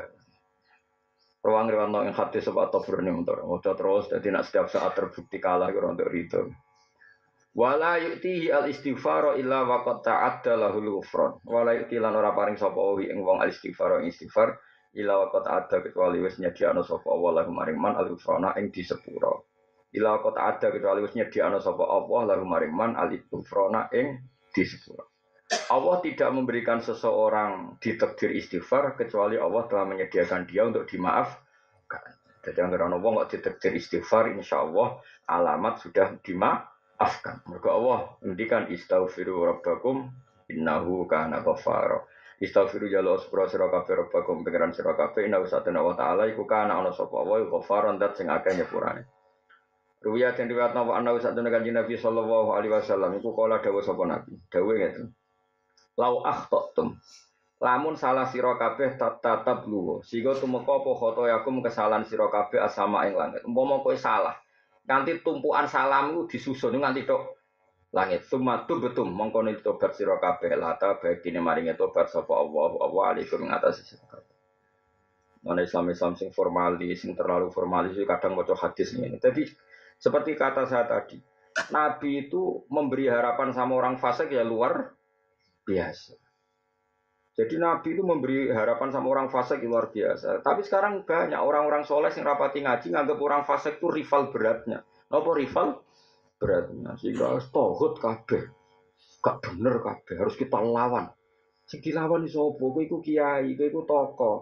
Ruang riwano yang hati sebab atau berani untuk Udah terus jadi nak setiap saat terbukti kalah kira untuk itu. Wala yu'tihi al istighfar illa waqad ta'adda lahul ghufran. Wala yu'ti lan ora paring sapa ing wong al istighfar ing istighfar illa waqad ada kecuali wis nyediakno sapa Allah lahum man al ghufrana ing disepuro. Illa waqad ada kecuali wis nyediakno sapa Allah lahum maring man al ghufrana ing disepuro. Allah tidak memberikan seseorang ditakdir istighfar kecuali Allah telah menyediakan dia untuk dimaafkan. Jadi yang orang wong kok ditakdir istighfar, insya Allah alamat sudah dimaafkan. Mereka Allah ngendikan istaghfiru rabbakum innahu kana ghafara. Istaghfiru jalo sepura sira kabeh rabbakum pengiran sira innahu satana wa ta'ala iku kana ana sapa wa ghafaran dat sing akeh. Ruwiyat yang riwayat nawa anna satana kanjeng Nabi sallallahu alaihi wasallam. Iku kala dawuh sapa Nabi. Dawuh ngeten. Lau akhtatum lamun salah sira kabeh tatap luwo. Sehingga tumeka apa khotoyakum kesalahan sira kabeh asama ing langit. Umpama kowe salah. Nanti tumpuan salam itu disusun. Nganti tok langit. Sumatu betum mongko tobat sira kabeh. Lata bagine maringe tobat sapa Allah. Allah alaikum ngatasi sira kabeh. Mana Islam Islam sing formalis, sing terlalu formalis kadang mau hadis ini. Jadi seperti kata saya tadi, Nabi itu memberi harapan sama orang fasik ya luar biasa. Jadi Nabi itu memberi harapan sama orang fasik luar biasa. Tapi sekarang banyak orang-orang soleh yang rapati ngaji nganggap orang fasik itu rival beratnya. Apa rival beratnya? Sehingga tohut kabeh. Gak bener kabeh, harus kita lawan. Sing dilawan iso apa? Kowe iku kiai, kowe iku toko.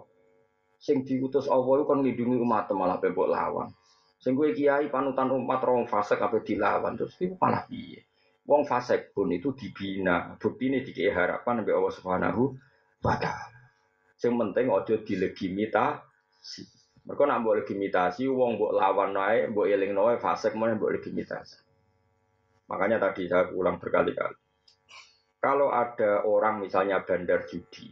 Sing diutus Allah itu kan lindungi umat malah bebok lawan. Sing kowe kiai panutan umat orang fasik kabeh dilawan terus itu malah piye? Wong fasik pun itu dibina, bukti ini dikei harapan sampai Allah Subhanahu wa taala. Yang penting ojo dilegimitasi. Mereka nak buat legitimasi, wong buat lawan naik, buat eling naik, fasik mana buat legitimasi. Makanya tadi saya ulang berkali-kali. Kalau ada orang misalnya bandar judi,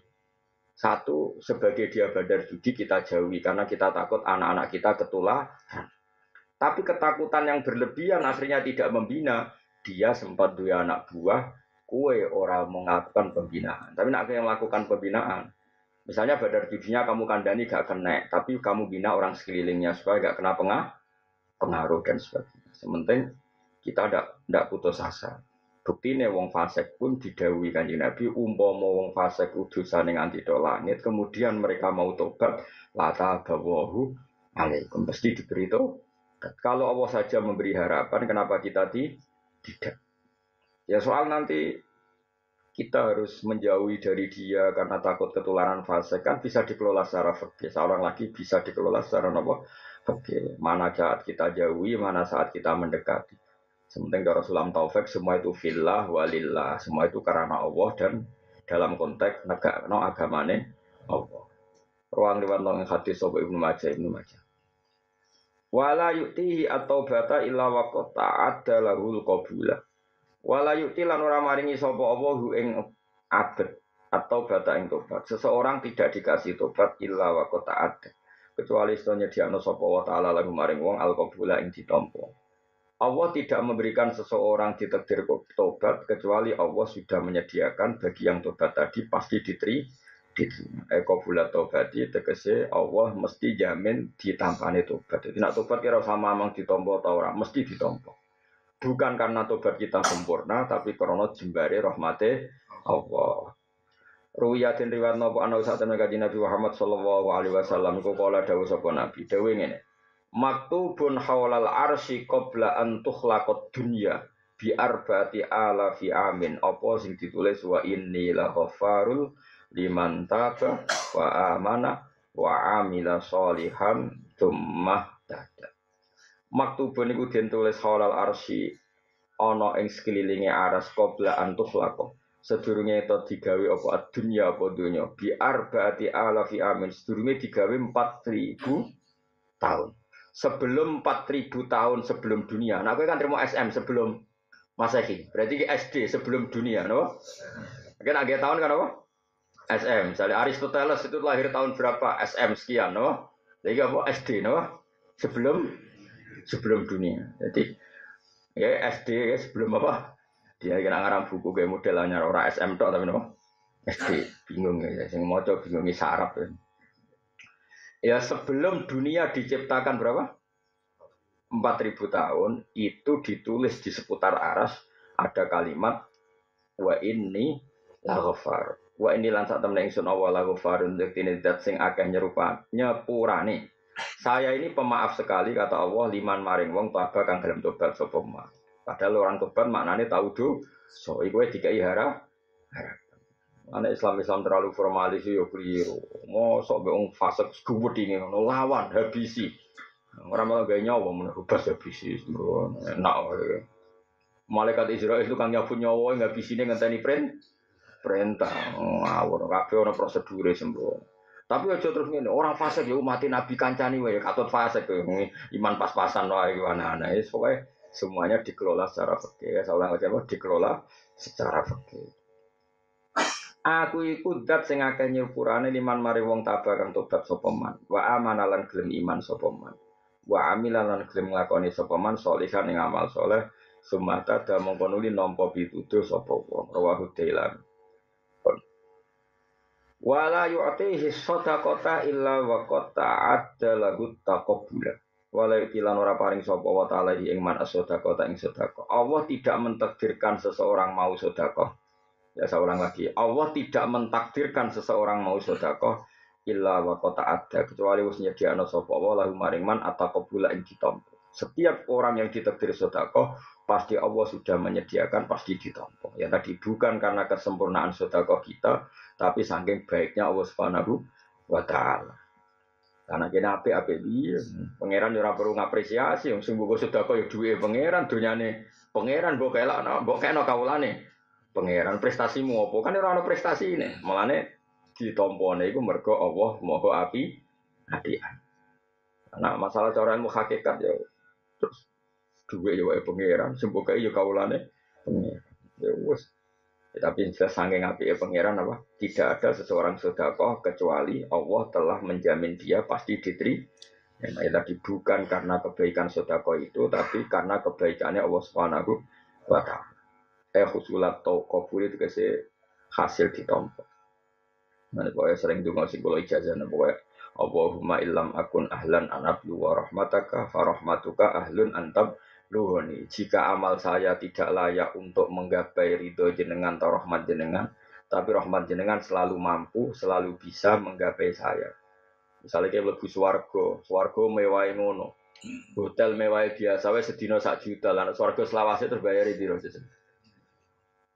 satu sebagai dia bandar judi kita jauhi karena kita takut anak-anak kita ketularan. Tapi ketakutan yang berlebihan akhirnya tidak membina, dia sempat dua anak buah, kue orang melakukan pembinaan. Tapi nak yang melakukan pembinaan, misalnya badar judinya kamu kandani gak kena, tapi kamu bina orang sekelilingnya supaya gak kena pengah, pengaruh dan sebagainya. Sementing kita tidak putus asa. Bukti nih wong fasek pun didawi kanji Nabi umpama wong fasek udusan yang anti langit kemudian mereka mau tobat lata bawahu alaikum pasti diberi itu kalau Allah saja memberi harapan kenapa kita tidak. Ya soal nanti kita harus menjauhi dari dia karena takut ketularan fase kan bisa dikelola secara fakir. Seorang lagi bisa dikelola secara apa? Fakir. Mana saat kita jauhi, mana saat kita mendekati. Sementing kalau sulam taufik semua itu filah walillah, semua itu karena Allah dan dalam konteks negara no agamane Allah. Ruang nong hati sobo ibnu Majah ibnu Majah. Wala yuktihi atau bata illa waqta ta'adda lahul qabula. Wala yukti lan ora maringi sapa apa hu ing abet atau bata ing tobat. Seseorang tidak dikasih tobat illa waqta ta'adda. Kecuali setelahnya diakno sapa wa ta'ala lahu maring wong al qabula ing ditampa. Allah tidak memberikan seseorang ditakdir tobat kecuali Allah sudah menyediakan bagi yang tobat tadi pasti diterima Eko bulat tobat tegese Allah mesti jamin ditampani tobat. Jadi nak tobat kira sama mang ditompo atau orang mesti ditompo. Bukan karena tobat kita sempurna, tapi karena jembari rahmati Allah. Ruwiyatin riwayat nopo ana saat temen Nabi Muhammad sallallahu alaihi wasallam iku kala dawuh sapa Nabi. Dawuh ngene. Maktubun haulal arsy qabla an tukhlaqad dunya bi arba'ati ala fi amin. Apa sing ditulis wa inni la liman taba wa amana wa amila solihan tummah dada. Maktubun iku den tulis halal arsy ana ing sekelilinge aras qabla antuh lako. Sedurunge itu digawe apa dunya apa dunya bi arbaati alafi amin sedurunge digawe 4000 tahun. Sebelum 4000 tahun sebelum dunia. Nah, aku kan terima SM sebelum Masehi. Berarti SD sebelum dunia, no? Kan agak tahun kan apa? SM. Misalnya Aristoteles itu lahir tahun berapa? SM sekian, no? Jadi apa? SD, no? Sebelum sebelum dunia. Jadi ya SD ya sebelum apa? Dia kena ngarang buku kayak modelnya orang SM tok tapi no. SD bingung ya, sing maca bingung sarap ya. Ya sebelum dunia diciptakan berapa? 4000 tahun itu ditulis di seputar aras ada kalimat wa ini la ghafar. Wa ini lan sak temne ingsun Allah la ghafarun dene zat sing akeh nyerupa nyepurane. Saya ini pemaaf sekali kata Allah liman maring wong taba kang gelem tobat sapa Padahal orang tobat maknane tahu do so iku dikai harap harap. Anak Islam Islam terlalu formalis yo keliru. Mosok be wong fasik ini ngono lawan habisi. Orang malah gak nyawa menurut habisi. Enak. Malaikat Israel itu kan nyapu nyawa nggak bisine ngenteni print perintah ngawur kabeh ana prosedure sembrono. Tapi aja terus ngene, orang fasik ya mati nabi kancani wae katut fasik iman pas-pasan wae ana-ana. Wis pokoke semuanya dikelola secara fikih. Ya, ulang apa? Dikelola secara fikih. Aku iku dat sing akeh nyepurane liman mari wong tabah kang tobat sapa man. Wa amana lan gelem iman sapa man. Wa amilan lan gelem nglakoni sapa man salihan ing amal saleh. Sumata da mongko nuli nampa pituduh sapa wong. Rawahu. Wala yu'tihi sadaqata illa wa qad ta'adda lahu taqabbula wala ikilan ora paring sapa wa ta'ala ing man asodako ta ing sedekah. Allah tidak mentakdirkan seseorang mau sedekah. Ya saya ulang lagi, Allah tidak mentakdirkan seseorang mau sedekah illa wa qata ada kecuali wis nyediakno sapa wa lahu maring man ataqabula ing ditampa. Setiap orang yang ditakdir sedekah pasti Allah sudah menyediakan pasti ditampa. Ya tadi bukan karena kesempurnaan sedekah kita, tapi saking baiknya Allah Subhanahu wa taala. Karena kena ape ape dia, pangeran ora perlu ngapresiasi, yang sungguh sudah kau duwe pangeran, dunyane pangeran mbok kelak, mbok kena kaulane. Pangeran prestasimu apa kan ora ana prestasi ini, malane ditompone iku mergo Allah moho api adian. Nah masalah cara ilmu hakikat ya terus duwe ya wae pangeran, sembuh ya kaulane pangeran. Ya wis Ya, tapi jelas sangking api ya pangeran apa? Tidak ada seseorang sodakoh kecuali Allah telah menjamin dia pasti diteri. Ya, nah, tadi bukan karena kebaikan sodakoh itu, tapi karena kebaikannya Allah Subhanahu wa. Eh khusulat tau kabul itu kasih hasil ditompo. Nah, pokoknya sering dengar sih kalau ijazah, nah, pokoknya Allahumma illam akun ahlan anablu wa rahmataka farahmatuka ahlun antab Luhoni, jika amal saya tidak layak untuk menggapai ridho jenengan atau rahmat jenengan, tapi rahmat jenengan selalu mampu, selalu bisa menggapai saya. Misalnya kayak lebih swargo, swargo mewah ngono, hotel mewah biasa, wes sedino sak juta, lah swargo selawase terbayar di rosis.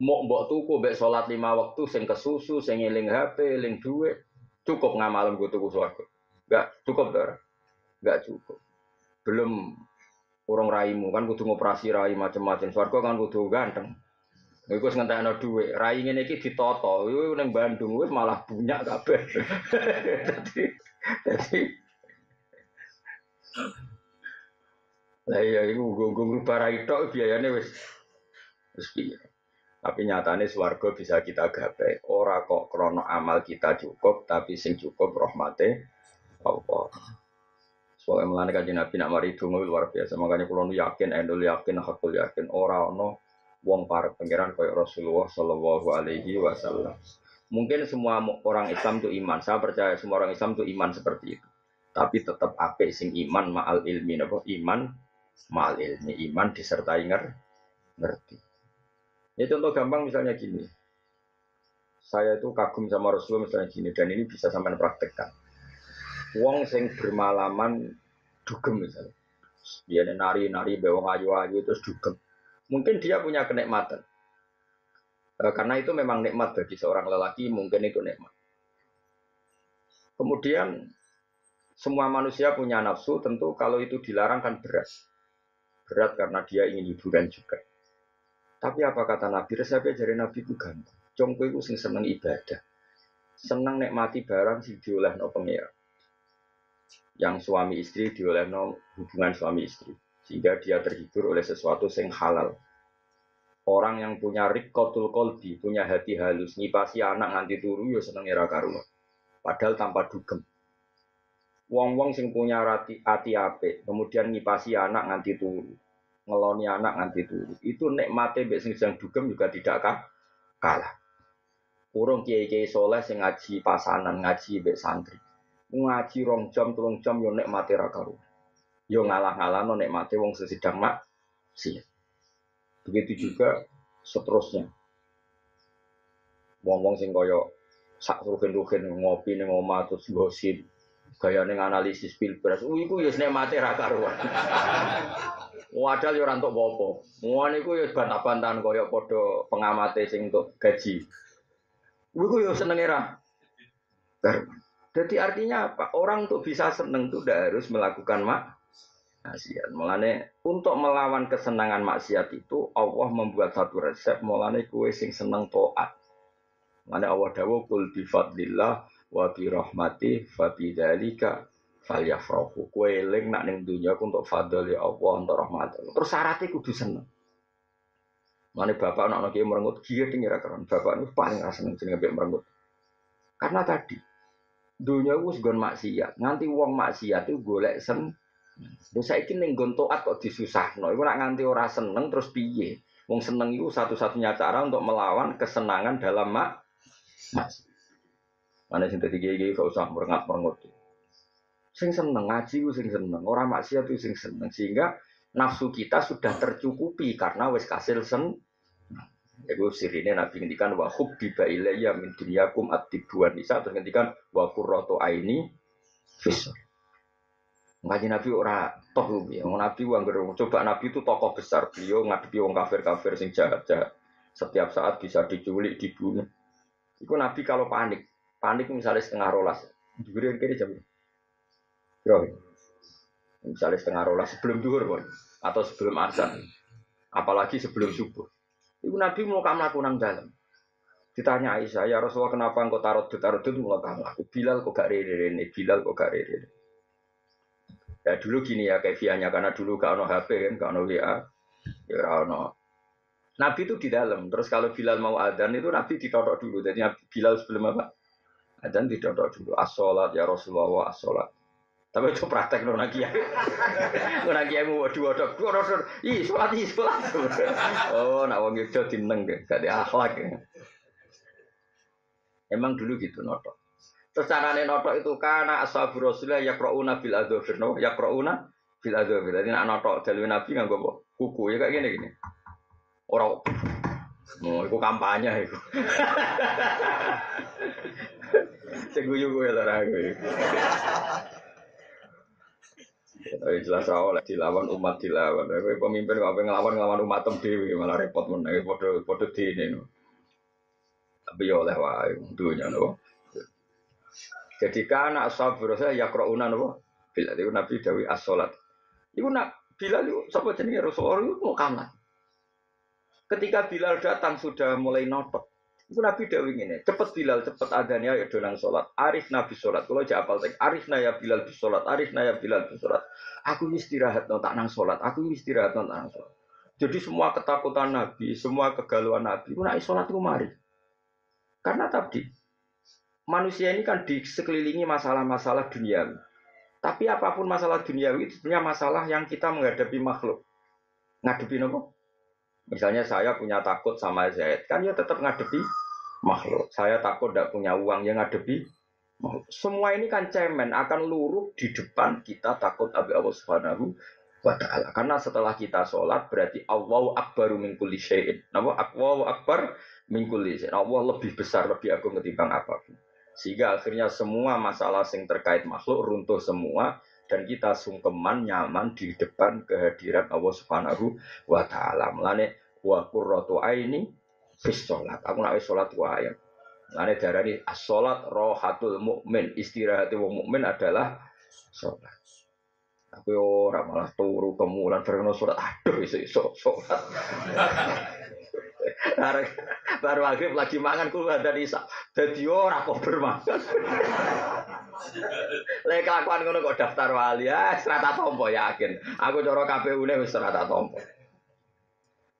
Mau mbok tuku mbek sholat lima waktu, sing kesusu, sing ngiling HP, ling duit, cukup nggak malam gue tuku swargo. Gak cukup, dar. Gak cukup. Belum Urung raimu kan kudu ngoperasi rai macam-macam. Swarga kan kudu ganteng. Iku wis ngentekno dhuwit. Rai ngene iki ditata. Iku ning Bandung wis malah punya kabeh. Dadi dadi Lah iya iku gunggung rubah rai tok biayane wis wis piye. Tapi nyatane swarga bisa kita gapai. Ora kok krono amal kita cukup, tapi sing cukup rahmate Allah. Soalnya melani kaji nabi nak mari itu luar biasa. Makanya kalau yakin, endul yakin, hakul yakin. Orang no wong para pangeran kaya Rasulullah Shallallahu Alaihi Wasallam. Mungkin semua orang Islam itu iman. Saya percaya semua orang Islam itu iman seperti itu. Tapi tetap apik sing iman ma'al ilmi napa? Iman ma'al ilmi. Iman disertai nger ngerti. Ya contoh gampang misalnya gini. Saya itu kagum sama Rasulullah misalnya gini dan ini bisa sampai praktekkan wong sing bermalaman dugem misalnya. Dia nari-nari bewong ayu-ayu terus dugem. Mungkin dia punya kenikmatan. E, karena itu memang nikmat bagi seorang lelaki, mungkin itu nikmat. Kemudian semua manusia punya nafsu, tentu kalau itu dilarang kan berat. Berat karena dia ingin hiburan juga. Tapi apa kata Nabi? Resep dari Nabi itu gampang. Congko itu seneng ibadah. Seneng nikmati barang sing dioleh no pengira yang suami istri diolehno hubungan suami istri sehingga dia terhibur oleh sesuatu yang halal. Orang yang punya rikotul kolbi, punya hati halus, ngipasi anak nganti turu yo seneng era karuan. Padahal tanpa dugem. Wong-wong sing punya hati hati ape, kemudian ngipasi anak nganti turu, ngeloni anak nganti turu. Itu nikmate mbek sing sedang dugem juga tidak kalah. Urung kiai-kiai soleh sing ngaji pasanan, ngaji mbek santri. Ngaji rong jam, telung jam yo nek mati ra karu. Yo ngalah-ngalah nek mati wong sesidang mak sih. Begitu juga seterusnya. Wong-wong sing kaya sak rugen-rugen ngopi ning omah terus gosip gaya ning analisis pilpres. Uh iku ya nek mati ra karuan. Wadal yo ora entuk apa-apa. Ngono iku ya bantah-bantahan kaya padha pengamate sing untuk gaji. Gue yo seneng era. Jadi artinya apa? Orang untuk bisa seneng itu tidak harus melakukan mak maksiat. Mulane untuk melawan kesenangan maksiat itu Allah membuat satu resep. Mulane kue sing seneng toat. Mulane Allah dawuh kul bi fadlillah wa bi rahmati fa bi dzalika falyafrahu. Kue eling nak ning dunya untuk fadl Allah untuk rahmat. Terus syaratnya kudu seneng. Mana bapak anak anak merengut dia dengar keren. Bapak itu paling seneng mbek merengut. Karena tadi dunia itu segon maksiat. Nganti uang maksiat itu golek sen. Terus saya ning nggon taat kok disusahno. Iku nak nganti ora seneng terus piye? Wong seneng itu satu-satunya cara untuk melawan kesenangan dalam mak mas. Mana sing dadi kiai gak usah merengat-merengut. Sing seneng ngaji ku sing seneng, orang maksiat itu sing seneng sehingga nafsu kita sudah tercukupi karena wis kasil sen Iku sirine Nabi ngendikan wa hubbiba ilayya min dunyakum at-tibuan nisa terus ngendikan wa qurratu aini fisr. Ngaji Nabi ora toh ya. Nabi wong coba Nabi itu tokoh besar. Beliau ngadepi wong kafir-kafir sing jahat-jahat. Setiap saat bisa diculik, dibunuh. Iku Nabi kalau panik, panik misalnya setengah rolas. Diberi kiri jam. Bro. Misalnya setengah rolas sebelum duhur atau sebelum azan. Apalagi sebelum subuh. Ibu Nabi mau kamu aku nang dalam. Ditanya Aisyah, ya Rasulullah kenapa engkau taruh di taruh itu mau kamu aku. Bilal kok gak rere ini, Bilal kok gak rere. Ya dulu gini ya kefiannya karena dulu gak ono HP kan, gak ono WA, ya ono. Nabi itu di dalam. Terus kalau Bilal mau adzan itu Nabi ditodok dulu. Jadi Bilal sebelum apa? Adzan ditodok dulu. as ya Rasulullah as-sholat. Tapi itu praktek nona kiai. Nona kiai mau dua dok, dua dok, ih sholat ih sholat. Oh, nak wong itu tineng deh, gak ada akhlak ya. Emang dulu gitu notok. Terus carane notok itu karena ashabu rasulullah yaqrauna bil adzafir, no? Yaqrauna bil adzafir. Jadi nak notok dalil nabi nggak gue kuku ya kayak gini gini. Orang Oh, itu kampanye itu. Seguyu gue lah gue. Tapi jelas awal dilawan umat dilawan. Tapi pemimpin kok ngelawan ngelawan umat tem dewi malah repot men. Podo podo di ini. Tapi ya oleh wae dunia no. Jadi karena ashabur saya ya krouna no. Bila itu Nabi Dawi as-salat. Iku nak Bilal itu sapa jenenge Rasulullah itu mau kamar. Ketika Bilal datang sudah mulai notok. Itu Nabi Dawi ini, cepet Bilal, cepet adanya ya donang sholat. Arif Nabi sholat. Kalau aja apal Arif Naya Bilal bis sholat. Arif Naya Bilal bis sholat. Aku istirahat no tak nang sholat. Aku istirahat no tak nang sholat. Jadi semua ketakutan Nabi, semua kegalauan Nabi, naik sholat itu mari. Karena tadi manusia ini kan di sekelilingi masalah-masalah dunia. Tapi apa pun masalah duniawi itu sebenarnya masalah yang kita menghadapi makhluk. Ngadepi apa? Misalnya saya punya takut sama Zaid, kan ya tetap ngadepi makhluk. Saya takut tidak punya uang yang ngadepi makhluk. Semua ini kan cemen akan luruh di depan kita takut Abi Allah Subhanahu wa taala. Karena setelah kita sholat berarti Allahu akbaru min kulli syai'in. Napa Allahu akbar min kulli syai'in. Allah lebih besar, lebih agung ketimbang apa pun. Sehingga akhirnya semua masalah yang terkait makhluk runtuh semua dan kita sungkeman nyaman di depan kehadiran Allah Subhanahu wa taala. Mulane wa qurratu aini fis salat. Aku nak salat wa ayat. Mulane darani as-salat rohatul mukmin. Istirahat wong mukmin adalah salat. Aku ora malah turu kemulan bareng salat. Aduh iso-iso baru maghrib lagi mangan kulo dari isa. Dadi ora kok bermakan. Lek kelakuan ngono kok daftar wali ya serata tompo yakin. Aku cara KPU-ne wis serata tompo.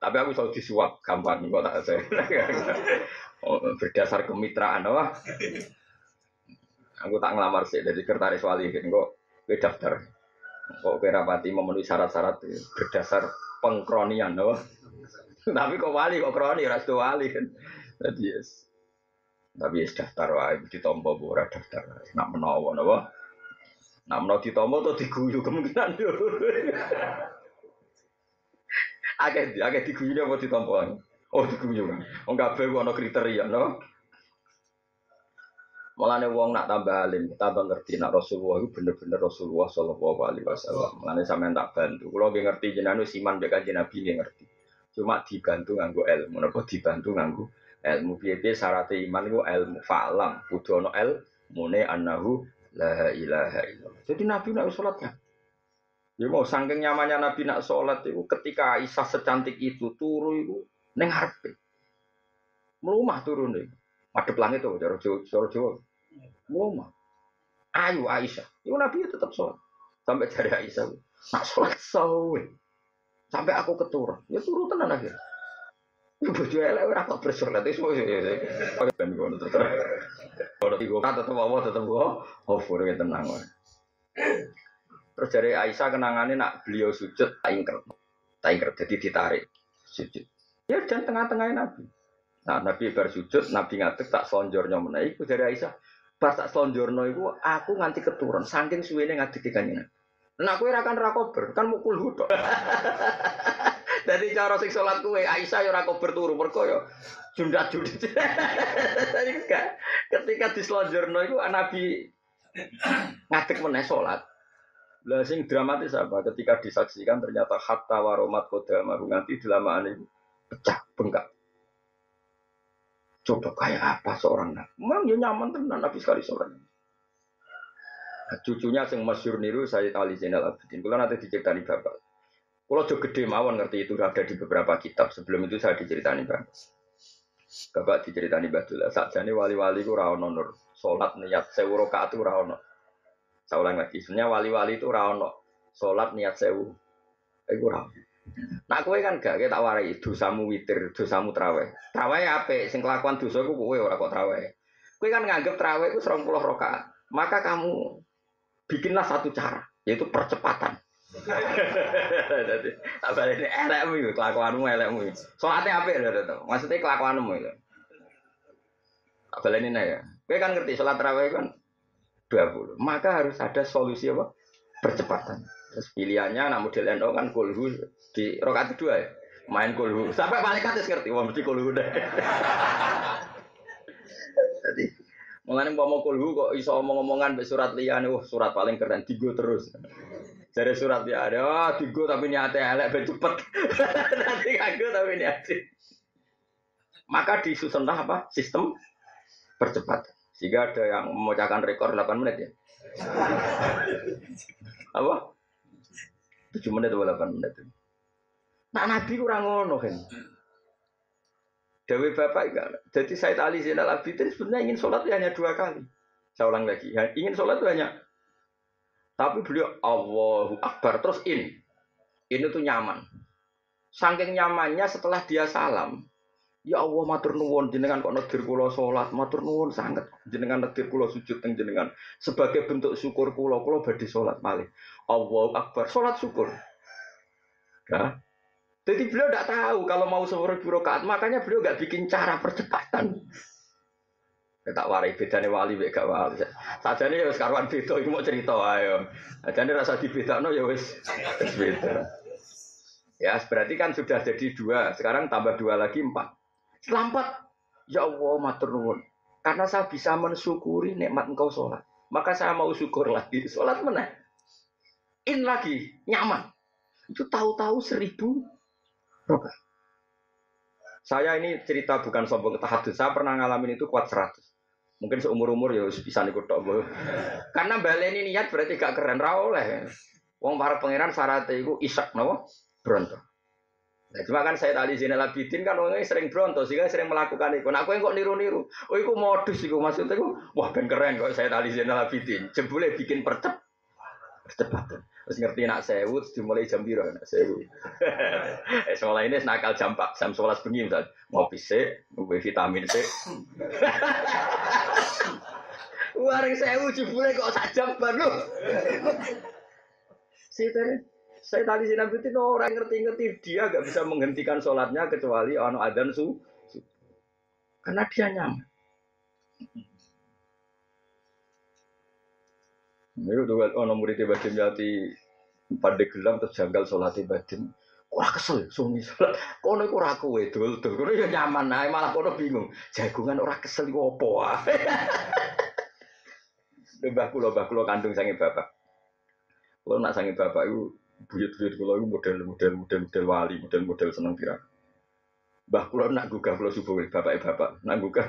Tapi aku tahu disuap gampang kok tak saya. oh, berdasar kemitraan wah. Aku tak ngelamar sih dari sekretaris wali kok gue daftar. Kok kira pati memenuhi syarat-syarat berdasar pengkronian wah. Tapi kok wali kok kroni ras wali kan. Jadi yes. Tapi ya daftar wae ditampa apa ora daftar. Nak menawa napa? Nak menawa ditampa to diguyu kemungkinan yo. Akeh akeh diguyu apa ditampa. Oh diguyu. Wong kabeh ana kriteria no. Mulane wong nak tambah alim, tambah ngerti nak Rasulullah itu bener-bener Rasulullah Shallallahu Alaihi Wasallam. Mulane sampean tak bantu. Kalau nggak ngerti jenengan wis iman mbek kanjeng Nabi nggih ngerti. Cuma dibantu nganggo ilmu, napa dibantu nganggo ilmu. Piye-piye syarat iman iku ilmu fa'lam, kudu ana ilmune annahu la ilaha illallah. Jadi Nabi nak sholat kan. Ya mau saking nyamannya Nabi nak sholat itu ketika Aisyah secantik itu turu itu neng harpe. Melumah turun deh. Madep langit tuh, cara Jawa, Jawa. Melumah. Ayo Aisyah. Itu Nabi tetap sholat. Sampai cari Aisyah. Nak sholat sawe. Sampai aku keturun. Ya turu tenan akhirnya. Ya bojo elek ora kok itu semua. Ben ngono to. Ora tigo kata tetep apa tetep kok over ya tenang wae. Terus dari Aisyah kenangannya nak beliau sujud tak ingker. Tak ingker jadi ditarik sujud. Ya dan tengah-tengahnya Nabi. Nah, Nabi bersujud, Nabi ngatek tak selonjornya menaik. Itu dari Aisyah. Pas tak selonjornya itu, aku nganti keturun. Saking suwene ngadek kanjeng Nah, aku kan rakober, kan mukul hudok. Jadi cara sing salat kuwe Aisyah ya ora kober turu mergo ya jundat-jundat. Ketika diselonjorno iku Nabi ngadeg meneh salat. Lah sing dramatis apa? Ketika disaksikan ternyata hatta waromat kodama nganti delamaan itu pecah bengkak. Coba kayak apa seorang nabi? Memang ya nyaman tenan nabi sekali seorang. Nah, cucunya yang masyur niru Sayyid Ali Zainal Abidin. Kalau nanti diceritani bapak. Kalau jauh gede mawon ngerti itu ada di beberapa kitab. Sebelum itu saya diceritani bapak. Bapak diceritani Badullah. Saat jadi wali-wali itu rawon nur. Sholat niat sewu rokaat itu rawon. Saya ulang lagi. Sebenarnya wali-wali itu rawon. Sholat niat sewu. Itu rawon. Nak kowe kan gak kita warai dosamu witir, dosamu traweh. Traweh apa? Sing kelakuan dosa ku kowe ora kok traweh. Kowe kan nganggep traweh ku 20 rakaat. Maka kamu bikinlah satu cara, yaitu percepatan. Jadi, apa ini elekmu itu, kelakuanmu elekmu itu. Soalnya apa ya, maksudnya kelakuanmu itu. Apa ini ya? Kowe kan ngerti sholat tarawih kan 20. Maka harus ada solusi apa? Percepatan. Terus pilihannya, nah model NO kan kulhu di rokaat kedua ya. Main kulhu. Sampai malaikat ngerti, wah mesti kulhu deh. Jadi, Mengenai mau kulhu kok iso omong-omongan be surat liane, wah surat paling keren, tigo terus. Jadi surat ya ada, oh tigo tapi niatnya elek ben cepet. Nanti kagak tapi niatnya. Maka disusun apa? Sistem percepat. Sehingga ada yang memecahkan rekor 8 menit ya. apa? 7 menit atau 8 menit. Nah Nabi kurang ngono kan. Dewi Bapak enggak. Jadi Said Ali Zainal Abidin sebenarnya ingin sholat hanya dua kali. Saya ulang lagi. Ya, ingin sholat hanya. Tapi beliau Allahu Akbar terus in. Ini tuh nyaman. Saking nyamannya setelah dia salam. Ya Allah matur nuwun jenengan kok nedir kula salat, matur nuwun sangat jenengan nedir kula sujud teng jenengan. Sebagai bentuk syukur kula kula badhe salat malih. Allahu Akbar, salat syukur. Ya, jadi beliau tidak tahu kalau mau sepuluh ribu rakaat, makanya beliau nggak bikin cara percepatan. Ya, tak warai nih wali gak wali. Saja nih ya sekarang beda, mau cerita ayo. Saja nih rasa di beda no ya wes beda. Ya berarti kan sudah jadi dua, sekarang tambah dua lagi empat. Selampat, ya Allah matur nuwun. Karena saya bisa mensyukuri nikmat engkau sholat, maka saya mau syukur lagi. Sholat mana? In lagi, nyaman. Itu tahu-tahu seribu saya ini cerita bukan sombong tahadus. Saya pernah ngalamin itu kuat 100. Mungkin seumur umur ya bisa ikut tok. Karena baleni niat berarti gak keren ra oleh. Wong para pangeran syarat itu isak napa? Bronto. Nah, cuma kan saya tadi Zainal Abidin kan orangnya sering bronto sehingga sering melakukan itu. Nah, aku yang kok niru-niru. Oh, itu modus itu maksudnya. Wah, ben keren kok saya tadi Zainal Abidin. Jebule bikin percep percepatan. Terus ngerti nak sewu, dimulai jam biru nak sewu. eh sekolah ini nakal jam pak, jam sebelas bengi misal. Mau C, mau vitamin C. Warung sewu jebule kok sak jam baru. Si saya tadi sih nabi itu orang ngerti-ngerti dia gak bisa menghentikan sholatnya kecuali ono adan su, su. karena dia nyaman. Ini tuh orang murid badim yati pada gelam terus janggal sholat badim. Ora kesel suami sholat. Kono iku ora kowe dul dul. Kono ya nyaman ae malah kono bingung. Jagungan ora kesel iku opo wae. Mbah kula mbah kandung sange bapak. Kula nak sange bapak iku buyut-buyut kula iku model-model model-model wali, model-model seneng pirang. Mbah kula nak gugah kula subuh bapak bapak nak gugah.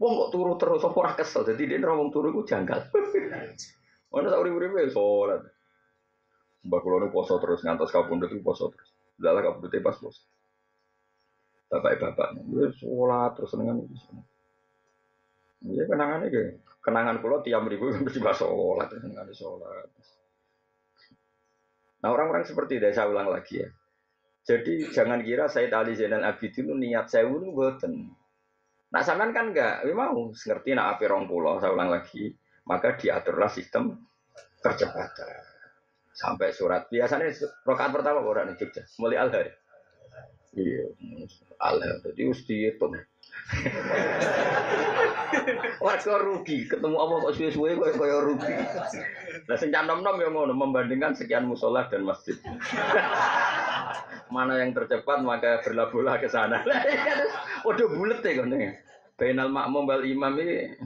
Wong kok turu terus apa ora kesel. Dadi dia wong turu iku janggal. Ono sak urip-uripe salat. Mbak kulo poso terus ngantos kapundhut itu poso terus. Lala kapundhut pas poso. Bapak-bapak, wis sholat terus senengan itu. Ya kenangannya ke, kenangan kulo tiap minggu mesti bahas sholat, senengan sholat. Nah orang-orang seperti itu saya ulang lagi ya. Jadi jangan kira saya Ali Zainal Abidin itu niat saya itu buatan. Nah sampean kan enggak, mau ngerti nak api rong pulau, saya ulang lagi maka diaturlah sistem percepatan sampai surat biasanya rokaat pertama orang di Jogja mulai al hari iya al jadi usti itu warga rugi ketemu Allah kok suwe-suwe kok kaya rugi. Nah senjata nom nom yang mau membandingkan sekian musola dan masjid. Mana yang tercepat maka berlabuhlah ke sana. Udah bulet ya kan Bainal makmum bal imam ini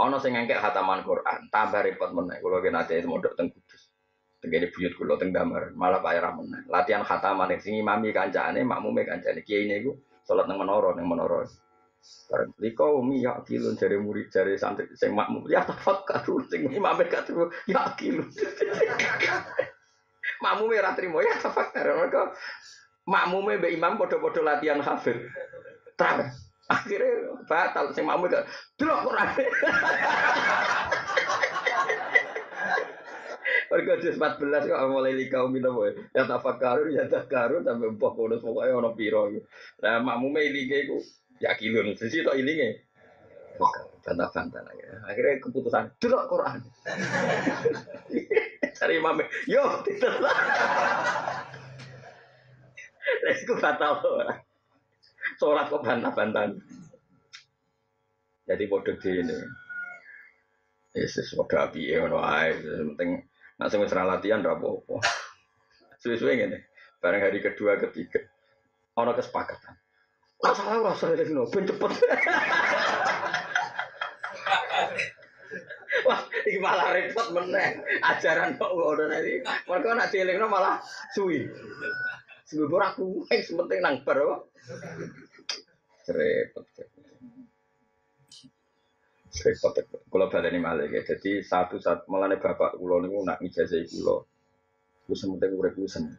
Ono sing ngengkek hataman Quran, tambah repot meneh. Kulo ki nate mondok teng Kudus. Tenggene buyut kulo teng Damar, malah bayar meneh. Latihan hataman sing imami kancane, makmume kancane. Kiai niku salat nang menara, nang menara. Bareng liko umi ya kilun jare murid jare santri sing makmum ya tafakkaru sing imame gak turu ya kilun. makmume ra trimo ya tafakkar. Mergo makmume mbek imam padha-padha latihan hafid. Terus Akhirnya batal sing mamu gak delok Quran. Mereka juz 14 kok mulai likau minum wae. Ya tafakkaru ya takaru sampai mbok bonus pokoke ana pira. Lah makmume ilinge iku ya kilun. Sisi tok ilinge. Bantah-bantah lagi. Akhirnya keputusan delok Quran. Cari imam, yo ditelok. Let's go batal sholat kok bantah-bantahan. Jadi bodoh ini. Yesus bodoh api ya, ono ae. Penting nak sing latihan ra apa-apa. Suwe-suwe ngene. Bareng hari kedua ketiga ono kesepakatan. Ora salah ora salah dino ben cepet. Wah, iki malah repot meneh. Ajaran kok ngono tadi. Mergo nak dielingno malah suwi. Sebab aku wis penting nang bar repot. Repot. Kalau ini malah ya. Jadi satu saat malah bapak kulo niku nak ijazah kulo. Ku sementing urip ku seneng.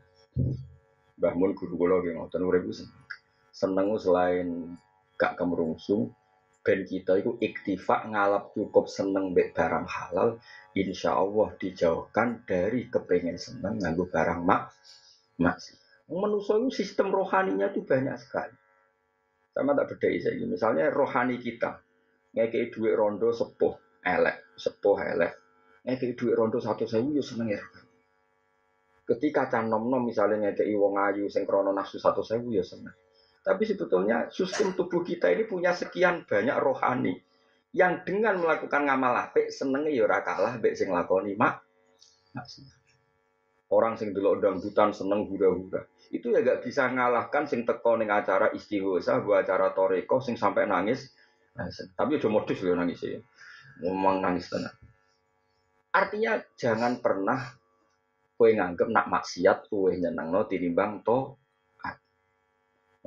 Mbah Mun guru kulo ki ngoten urip ku seneng. Seneng selain gak kemerungsung ben kita itu iktifa ngalap cukup seneng mbek barang halal insya Allah dijauhkan dari kepengen seneng nganggo barang mak maksiat. Manusia itu sistem rohaninya itu banyak sekali. Sama tak beda ini. Misalnya rohani kita, ngekei duit rondo sepuh elek, sepuh elek. Ngekei duit rondo satu sewu ya seneng ya. Ketika can nom nom misalnya ngekei wong ayu sing krono nafsu satu sewu ya seneng. Tapi sebetulnya sistem tubuh kita ini punya sekian banyak rohani yang dengan melakukan ngamal apik senengnya ya ora kalah mbek sing lakoni mak. Orang sing delok dangdutan seneng hura-hura itu ya gak bisa ngalahkan sing teko ning acara istighosa, buat acara toreko sing sampai nangis. Tapi udah modus loh nangis ya. Ngomong nangis tenang. Artinya jangan pernah kue nganggep nak maksiat kue nyenang no tinimbang to.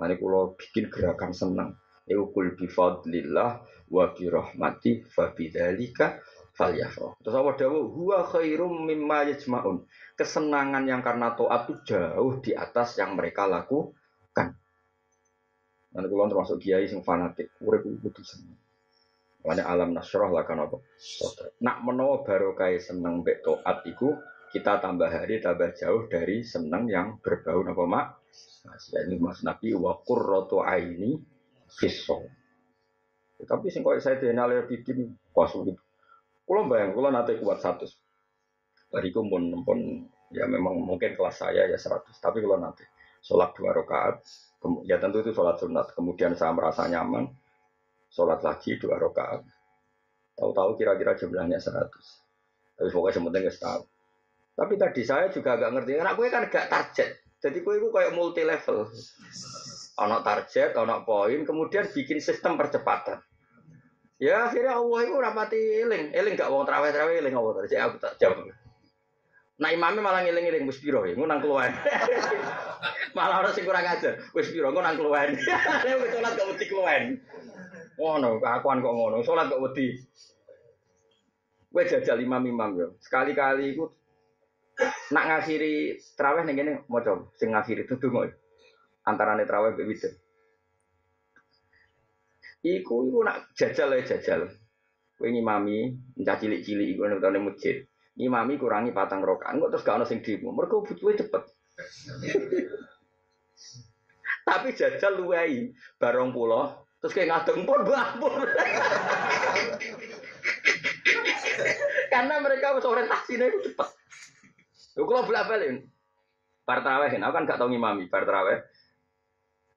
Mari kulo bikin gerakan seneng. Eukul bifadlillah wa birahmati fa bidzalika falyafrah. Terus apa dawuh huwa khairum mimma yajmaun. Kesenangan yang karena taat itu jauh di atas yang mereka lakukan. Nanti kulon termasuk kiai sing fanatik, urip kudu seneng. Makanya alam nasroh lah kan apa? Nak menawa baru kayak seneng mbek taat iku kita tambah hari tambah jauh dari seneng yang berbau apa mak? Ini mas Nabi wa qurratu aini fisso. Tapi sing koyo saya denal bikin kuasulit Kulo bayang, kulo nanti kuat satu. Bariku pun pun ya memang mungkin kelas saya ya seratus. Tapi kalau nanti sholat dua rakaat, Ya tentu itu sholat sunat. Kemudian saya merasa nyaman, sholat lagi dua rakaat. Tahu-tahu kira-kira jumlahnya 100. Tapi pokoknya sementing nggak tahu. Tapi tadi saya juga agak ngerti, karena gue kan gak target. Jadi gue itu kayak multi level. Anak target, anak poin, kemudian bikin sistem percepatan. Ya akhirnya Allah itu rapati eling, eling gak wong terawih terawih eling Allah tadi aku tak jawab. Nah imamnya malah ngiling ngiling wis piro ya, nang keluar. malah orang sing kurang aja, wis piro nang keluar. Nek sholat gak wedi keluar. Ngono, akuan kok ngono, sholat gak wedi. Gue jajal imam-imam yo. Sekali-kali ikut nak ngakhiri terawih ning kene maca sing ngakhiri itu donga antarane terawih mbek iku iku nak jajal ya jajal. Kowe ngimami mencah cilik-cilik iku nang tane masjid. Ngimami kurangi patang rokaan kok terus gak ono sing dimo mergo butuhe cepet. Tapi jajal luwai barong pulau terus kayak ngadeng pun karena mereka orientasinya itu cepat Lho kalau bolak balik, bar aku kan gak tau ngimami bar.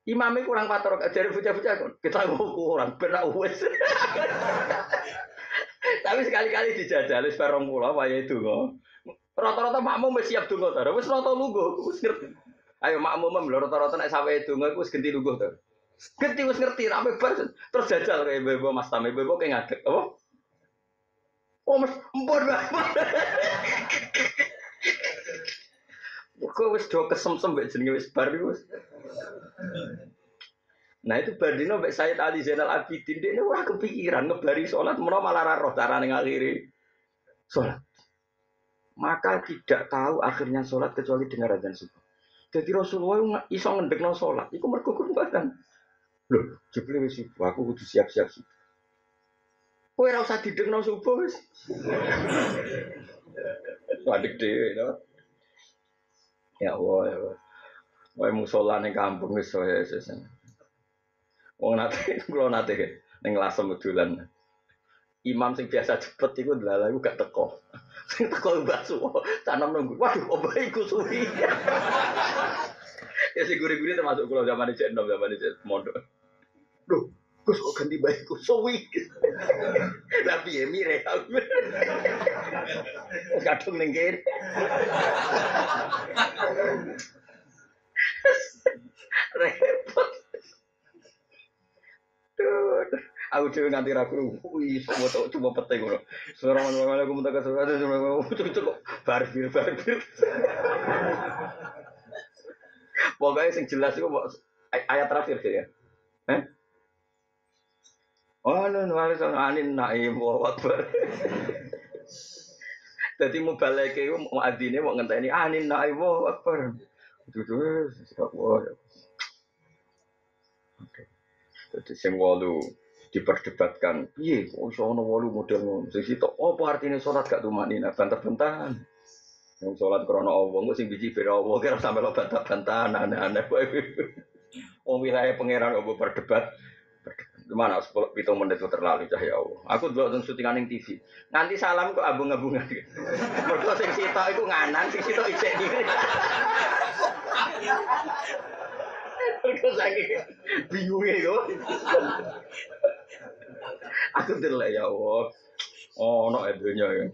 Imamnya kurang pator, jadi bocah-bocah kita kurang benar wes. Tapi sekali-kali dijajal wis bareng kula wayahe donga. Rata-rata makmum wis siap donga ta. Wis rata lungguh, wis ngerti. Ayo makmum lho rata-rata nek sawe donga iku wis genti lungguh ta. Genti wis ngerti rame bar terus jajal kayak bebo Mas Tame bebo kayak ngadeg apa? Oh, mas, empon banget. Kok wis do kesemsem mbek jenenge wis bar wis. Nah itu Bardino mbek Sayyid Ali Zainal Abidin dia ora kepikiran ngebari sholat menawa malah ra roh carane ngakhiri sholat. Maka tidak tahu akhirnya sholat kecuali dengar azan subuh. Jadi Rasulullah iso ngendekno sholat, iku mergo kurban. Loh, jebule wis subuh, aku kudu siap-siap subuh. Kowe ora usah didekno subuh wis. Wadek dhewe, no? Ya Allah, ya Allah. Wae musola ning kampung wis saya wis. Wong nate kula nate ning lasem medulan. Imam sing biasa cepet iku ndalah iku gak teko. Sing teko Mbah Suwo, tanam nunggu. Waduh, opo iku suwi. ya sing guri-guri termasuk kula zaman cek enom zaman cek mondok. Duh, Gus kok ganti bayiku suwi. Tapi ya mire aku. Kadung ning kene. Repot. Aku cewek nganti ragu, wih, semua tau cuma pete gue. Suara mana aku minta kasih, ada cukup cukup barbir barbir. Pokoknya yang jelas itu ayat terakhir ya. Eh? Oh, nun wali sana anin naim. Jadi mau balik ke mau adine mau ngenteni anin naim wa akbar. Tuh sikap wah. Oke. Sing walu diperdebatkan, piye kok iso walu model ngono. Sing sitok apa artine salat gak tumanina bantah-bantahan. Yang sholat krono Allah, nggak sing biji beda Allah, kira sampai lo bantah-bantahan, aneh-aneh. Wong wilayah pangeran Allah berdebat, Gimana sepuluh pitung menit terlalu cahaya Allah. Aku dulu nonton syutingan yang TV. Nanti salam kok abung-abungan. Mereka sing sito itu nganan, sing sito ijek diri. Mereka saking bingungnya itu. Aku dulu ya Allah. Oh, no edunya ya.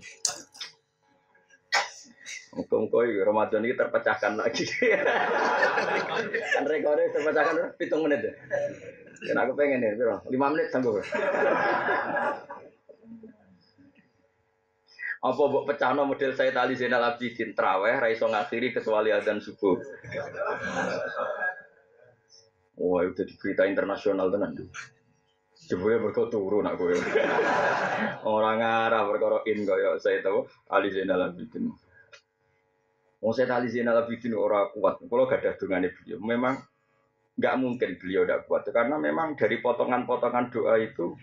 Muka-muka Ramadan ini terpecahkan lagi. kan rekornya terpecahkan pitung menit ya. Dan aku pengen nih, bro, lima menit sanggup. Apa buat pecahno model saya tali Zainal Abidin traweh raiso ngakhiri kecuali adzan subuh. Wah, itu di berita internasional tenan. Jebule mergo turu nak kowe. Orang ngarah perkara in kaya saya tahu Ali Zainal Abidin. Mau saya tali Zainal Abidin ora kuat. Kalau gak ada dungane beliau, memang nggak mungkin beliau tidak kuat karena memang dari potongan-potongan doa itu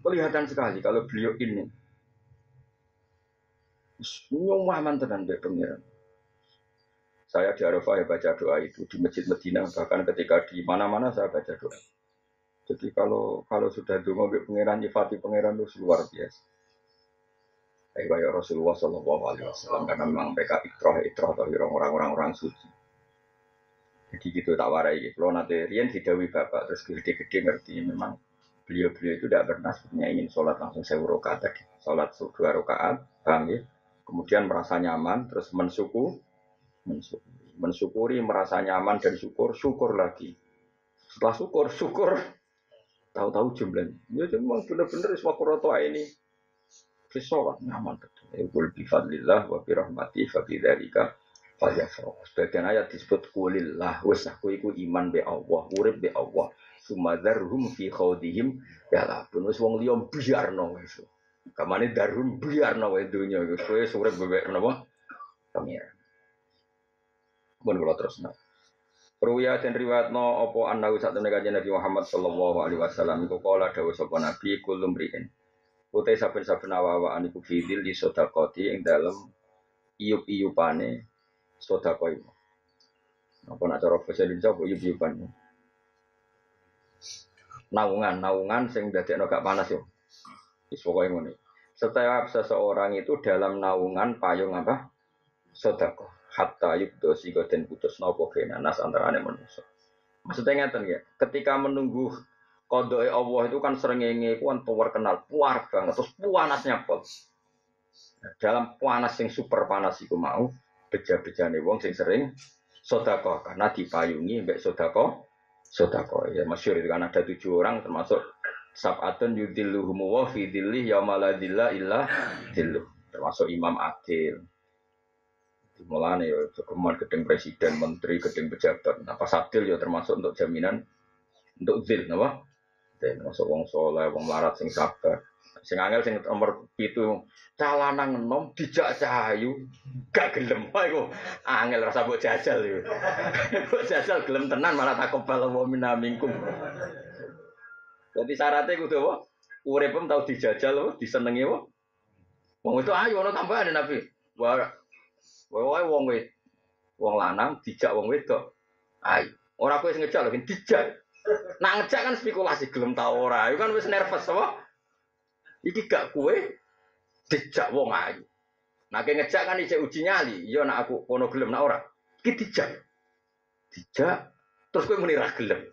kelihatan sekali kalau beliau ini nyumah mantenan dari pengiran. Saya di Arafah ya baca doa itu di masjid Medina bahkan ketika di mana-mana saya baca doa. Jadi kalau kalau sudah doa be pangeran nyifati pangeran itu luar biasa. Kayak Rasulullah Shallallahu Alaihi Wasallam karena memang mereka ikroh ikroh atau orang-orang orang suci. Jadi gitu tak warai. Kalau nanti Rian didawi bapak terus gede-gede ngerti memang beliau-beliau itu tidak pernah sebenarnya ingin sholat langsung sewu rakaat tadi. Sholat dua rakaat, paham ya? Kemudian merasa nyaman, terus mensyukur, mensyukuri, mensyukuri, merasa nyaman dan syukur, syukur lagi. Setelah syukur, syukur, tahu-tahu jumlahnya. Ya memang benar-benar semua ini. Sholat nyaman betul. Iqul bifadlillah wa birahmati fa bidzalika falyafrahu. Sebagian ayat disebut kulillah wis aku iku iman be Allah, urip be Allah. Sumadarhum fi khawdihim ya lah pun wis wong liya biarno wis. Kamane darhum biarno wae dunya wis wis urip bebek napa? Pangeran. Mun kula terusna. Ruya dan riwayat no opo anda usah temen kajian Nabi Muhammad Sallallahu Alaihi Wasallam iku kala dawu sapa Nabi kulum riin. Utai saben-saben awa-awaan iku fidil di sodakoti yang dalam iup-iupane sodako itu. Apa nak cara bahasa Indonesia apa iup-iupane? Naungan, naungan sing dadekno gak panas yo. Wis pokoke ngene. Setiap seseorang itu dalam naungan payung apa? Sodako. Hatta yubdo sigo dan putus nopo kena nas antarane manusia. Maksudnya ngeten ya, ketika menunggu kodoi Allah itu kan sering itu kan power kenal, puar banget, terus panasnya. Nah, dalam panas yang super panas itu mau, beja-bejane wong sing sering sodako karena dipayungi mbek sodako sodako ya masyur itu kan ada tujuh orang termasuk sabatun yudilluhum wa fi dhilli yaumaladillah illa dilluh termasuk Imam Adil Mulane ya kemudian gedeng presiden, menteri, gedeng pejabat. Nah, pas adil ya termasuk untuk jaminan untuk zil, napa? Dan masuk wong soleh, wong larat sing sabar. Sing angel sing nomor pitu calanang nom dijak cahayu gak gelem wae iku angel rasa mbok jajal iku. Mbok jajal gelem tenan malah takobal wa minna minkum. Jadi syaratnya kudu apa? Uripem tau dijajal apa? Disenengi? Wong itu ayo ono tambahan Nabi. Wah, wae wong wed wong lanang dijak wong wedok. Ayo. Ora kowe sing ngejak lho, dijak. Nak ngejak kan spekulasi gelem ta ora. Iku kan wis nervous apa? Iki gak kue dijak wong ayu. Nah ngejak kan ijek uji nyali. Iya nak aku kono gelem nak ora. Iki dijak. Dijak terus kowe muni ra gelem.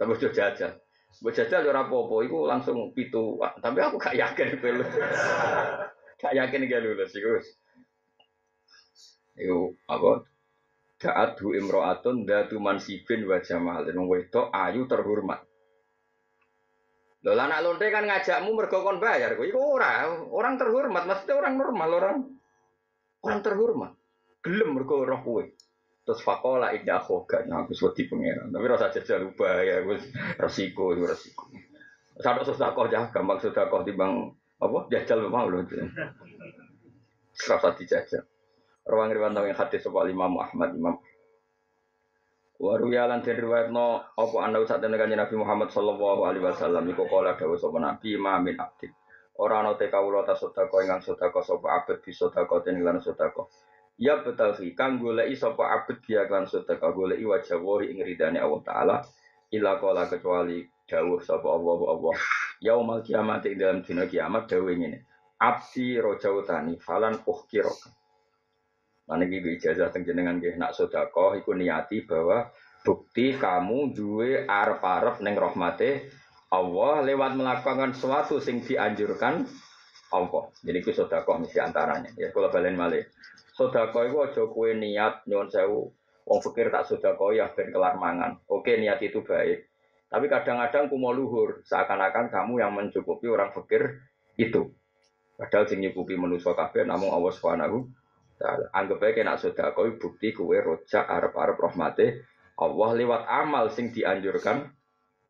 Tapi ojo jajal. Gue jajal ya ora apa-apa iku langsung pitu. Tapi aku gak yakin kowe lulus. gak yakin gak lulus iku. Iku apa? Da'atu imro'atun datu mansibin wa jamal. Dan wedok ayu terhormat. Lho anak lonte kan ngajakmu mergo kon bayar. Iku ora, orang terhormat, maksudnya orang normal, orang orang terhormat. Gelem mergo roh kowe. Terus fakola indah nah aku wedi pangeran. Tapi rasa jajal ubah ya, wis resiko resiko. Sadok sedekah jah, gampang sedekah timbang apa jajal mau lho. Serasa dijajal. Ruang riwayat yang hadis soal Imam Ahmad Imam Waru ya lan den riwayatno apa ana usah den kanjeng Nabi Muhammad sallallahu alaihi wasallam iku kala dawuh sapa Nabi ma min abdin. Ora ana te kawula ta sedekah ingkang sedekah sapa abet bi sedekah den lan sedekah. Ya betagi kang goleki sapa abet dia lan sedekah goleki wajah wahi ing ridane Allah taala ila kala kecuali dawuh sapa Allah Allah. Yaumal kiamat ing dalam dina kiamat dawuh ngene. Abdi rojautani falan uhkiraka. Mana gitu ijazah teng jenengan nggih nak sedekah iku niati bahwa bukti kamu duwe arep-arep ning rahmate Allah lewat melakukan sesuatu sing dianjurkan Allah. Jadi itu sedekah mesti antaranya. Ya kula balen malih. Sedekah iku aja kowe niat nyuwun sewu wong fikir tak sedekah ya ben kelar mangan. Oke niat itu baik. Tapi kadang-kadang kumo luhur seakan-akan kamu yang mencukupi orang fikir itu. Padahal sing nyukupi manusia kabeh namung Allah Subhanahu Anggap aja kena kau bukti kue rojak arab-arab rahmati Allah lewat amal sing dianjurkan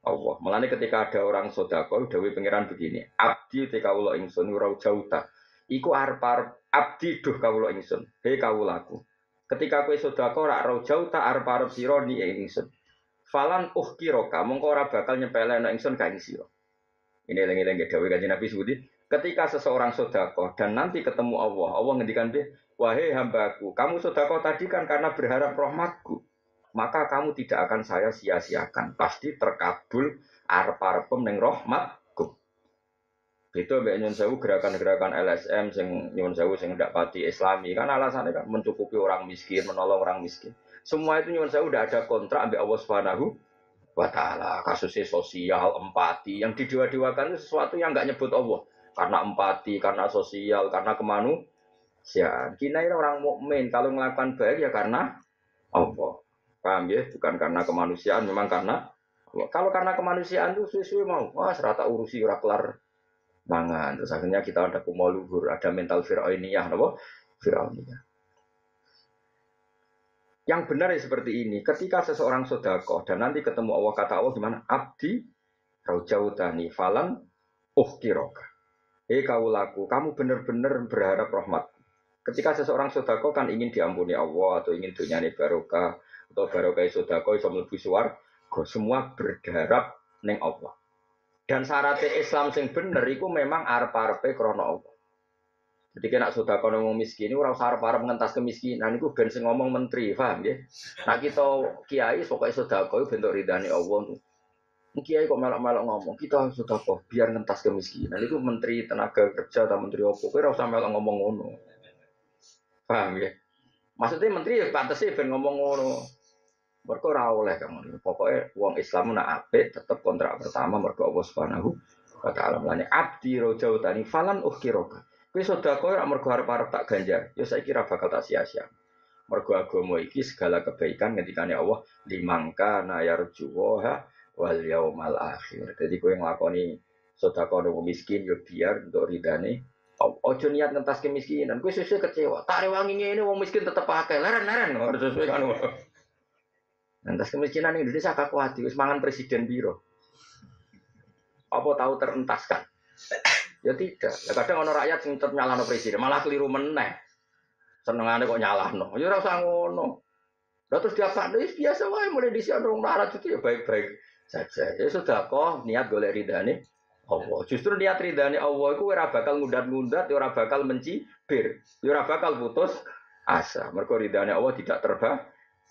Allah. Melani ketika ada orang sodako, dawi pangeran begini, abdi te kaulo ingsun urau jauta. Iku arab arab abdi duh kaulo ingsun. He kaulaku. Ketika kue sodako rak rau jauta arab arab siro ni ingsun. Falan uh kiroka, mongko ora bakal nyepele no ingsun kain siro. Ini lengi-lengi dawi kaji Nabi sebutin. Ketika seseorang sodako dan nanti ketemu Allah, Allah ngendikan dia, Wahai hambaku, kamu sodako tadi kan karena berharap rahmatku. Maka kamu tidak akan saya sia-siakan. Pasti terkabul arep-arepem neng rahmatku. Itu mbak Nyun Sewu gerakan-gerakan LSM sing Nyun Sewu sing ndak pati Islami kan alasannya kan mencukupi orang miskin, menolong orang miskin. Semua itu nyuwun saya udah ada kontrak ambil Allah Subhanahu wa taala. Kasusnya sosial, empati, yang didewa-dewakan itu sesuatu yang nggak nyebut Allah. Karena empati, karena sosial, karena kemanusiaan. Kita ini orang mukmin kalau melakukan baik ya karena Allah. Paham ya? Bukan karena kemanusiaan, memang karena kalau karena kemanusiaan tuh suwe-suwe mau, wah serata urusi ora kelar mangan. Terus akhirnya kita ada kumoluhur, ada mental fir'auniyah, apa? Fir'auniyah. Yang benar ya seperti ini. Ketika seseorang sodakoh dan nanti ketemu Allah kata Allah gimana? Abdi raujautani falan uhkiroka. Hei laku, kamu benar-benar berharap rahmat. Ketika seseorang sodako kan ingin diampuni Allah atau ingin dunia barokah atau barokah sodako iso mlebu suar, semua berharap neng Allah. Dan syaratnya Islam sing bener itu memang arep-arepe krana Allah. Jadi kena sudah kau ngomong miskin, ini orang sarap mengentas kemiskinan, itu ben sing ngomong menteri, paham ya? Nah kita kiai pokoknya sudah kau bentuk ridhani Allah. Kiai kok melok-melok ngomong, kita sudah kau biar ngentas kemiskinan. Itu menteri tenaga kerja atau menteri apa? Kau rasa melok ngomong ngono, paham ya? Maksudnya menteri ya pantas sih ben ngomong ngono. Ora oleh kamu. Pokoknya uang Islam nak apik tetap kontrak pertama mereka Allah Subhanahu wa taala. Mulane abdi rojautani falan ukhiroka. Kowe sedekah ora mergo arep-arep tak ganjar, ya saya kira bakal tak sia-sia. Mergo agama iki segala kebaikan ngendikane Allah limangka na yarjuha wal yaumal akhir. Jadi kowe nglakoni sedekah nang miskin yo biar untuk ridane Ojo niat ngentas kemiskinan, kowe sesuai kecewa. Tak rewangi ngene wong miskin tetep pakai leren-leren harus sesuai kan. Ngentas kemiskinan Indonesia kakak kuat, wis mangan presiden biro. Apa tahu terentaskan? Ya tidak. Ya kadang ono rakyat sing tetep nyalahno presiden, malah keliru meneh. Senengane kok nyalahno. Ya ora usah ngono. Lah terus dia pak biasa wae mulai di sini orang marah itu ya baik-baik saja. Ya sudah kok niat golek ridane Allah. Justru niat ridane Allah itu ora bakal ngundat-ngundat, ora bakal mencibir, ya ora bakal putus asa. Mergo ridane Allah tidak terba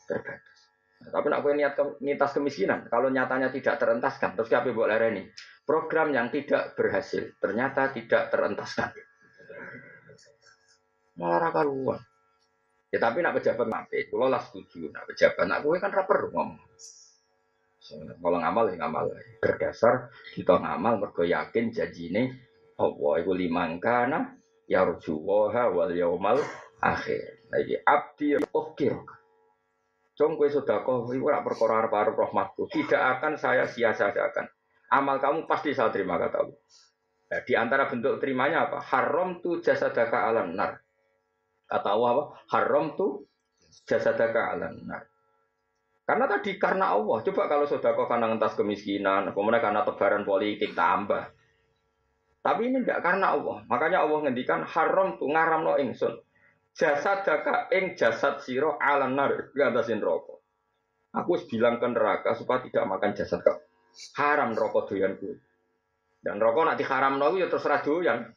terbatas. Tapi nak kue niat ke, kemiskinan, kalau nyatanya tidak terentaskan, terus siapa buat lereni? Program yang tidak berhasil, ternyata tidak terentaskan. Malah karuan. Ya tapi nak pejabat mampir, kalau lah setuju. Nak pejabat, nak kue kan rapper ngomong. Kalau ngamal ya ngamal. Berdasar kita ngamal, mergo yakin ini, Allah itu limangkana yarjuwaha wal yaumal akhir. Lagi abdi oke. Jom kue kau ibu ora perkara arep rahmatku. Tidak akan saya sia-siakan. Amal kamu pasti saya terima kata Allah. Nah, di antara bentuk terimanya apa? Haram tu jasadaka alam nar. Kata Allah apa? Haram tu jasadaka alam nar. Karena tadi karena Allah. Coba kalau kau karena ngentas kemiskinan, kemudian karena tebaran politik tambah. Tapi ini tidak karena Allah. Makanya Allah ngendikan haram tu ngaram no ingsun jasad daka ing jasad siro ala nar ngatasin rokok. Aku bilang ke neraka supaya tidak makan jasad kau. Haram rokok doyanku. Dan rokok nanti haram nahu ya terus doyan.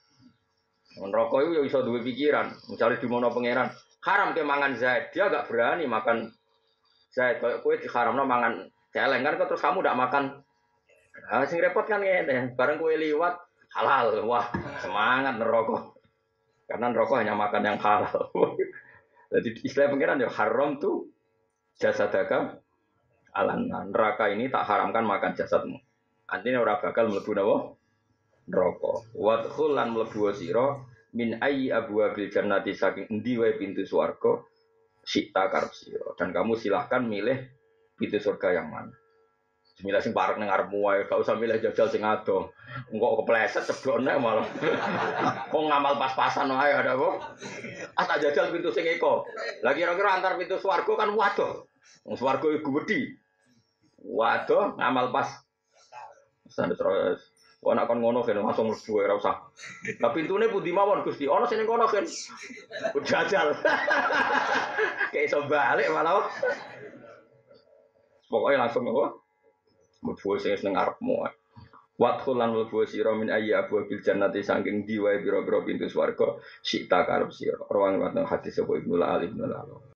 Rokok itu ya bisa dua pikiran. Mencari di mana pangeran. Haram ke mangan zaid. Dia gak berani makan zaid. Kalau kue haram mangan celeng kan terus kamu tidak makan. Nah, sing repot kan ya. Bareng kue liwat halal. Wah semangat nerokok. Karena rokok hanya makan yang halal. Jadi istilah pengiran ya haram tuh jasadaka alan neraka ini tak haramkan makan jasadmu. Artinya orang bakal melebu nawa neraka. Wadkhul lan mlebu sira min ayyi abwabil jannati saking endi wae pintu swarga sita karep Dan kamu silahkan milih pintu surga yang mana. Bismillah sing parek ning arepmu wae, gak usah milih jajal sing ado. Engko kepleset ceblokne malah. Kok ngamal pas-pasan wae ada kok. Ah tak jajal pintu sing eko. Lah kira-kira antar pintu swarga kan waduh. Wong swarga iku gedhi. Waduh ngamal pas. Sampai terus Wah nak kon ngono kan langsung mlebu ora usah. Lah pintune pundi mawon Gusti? Ana sing kono kan. Jajal. Kayak iso balik malah. Pokoknya langsung apa? Mlebu sing seneng arepmu. Wadkhul lan mlebu sira min ayyi abwabil jannati saking diwae biro-biro pintu swarga sita karep sira. Rawang hati sebuah Ibnu Al Ibnu Al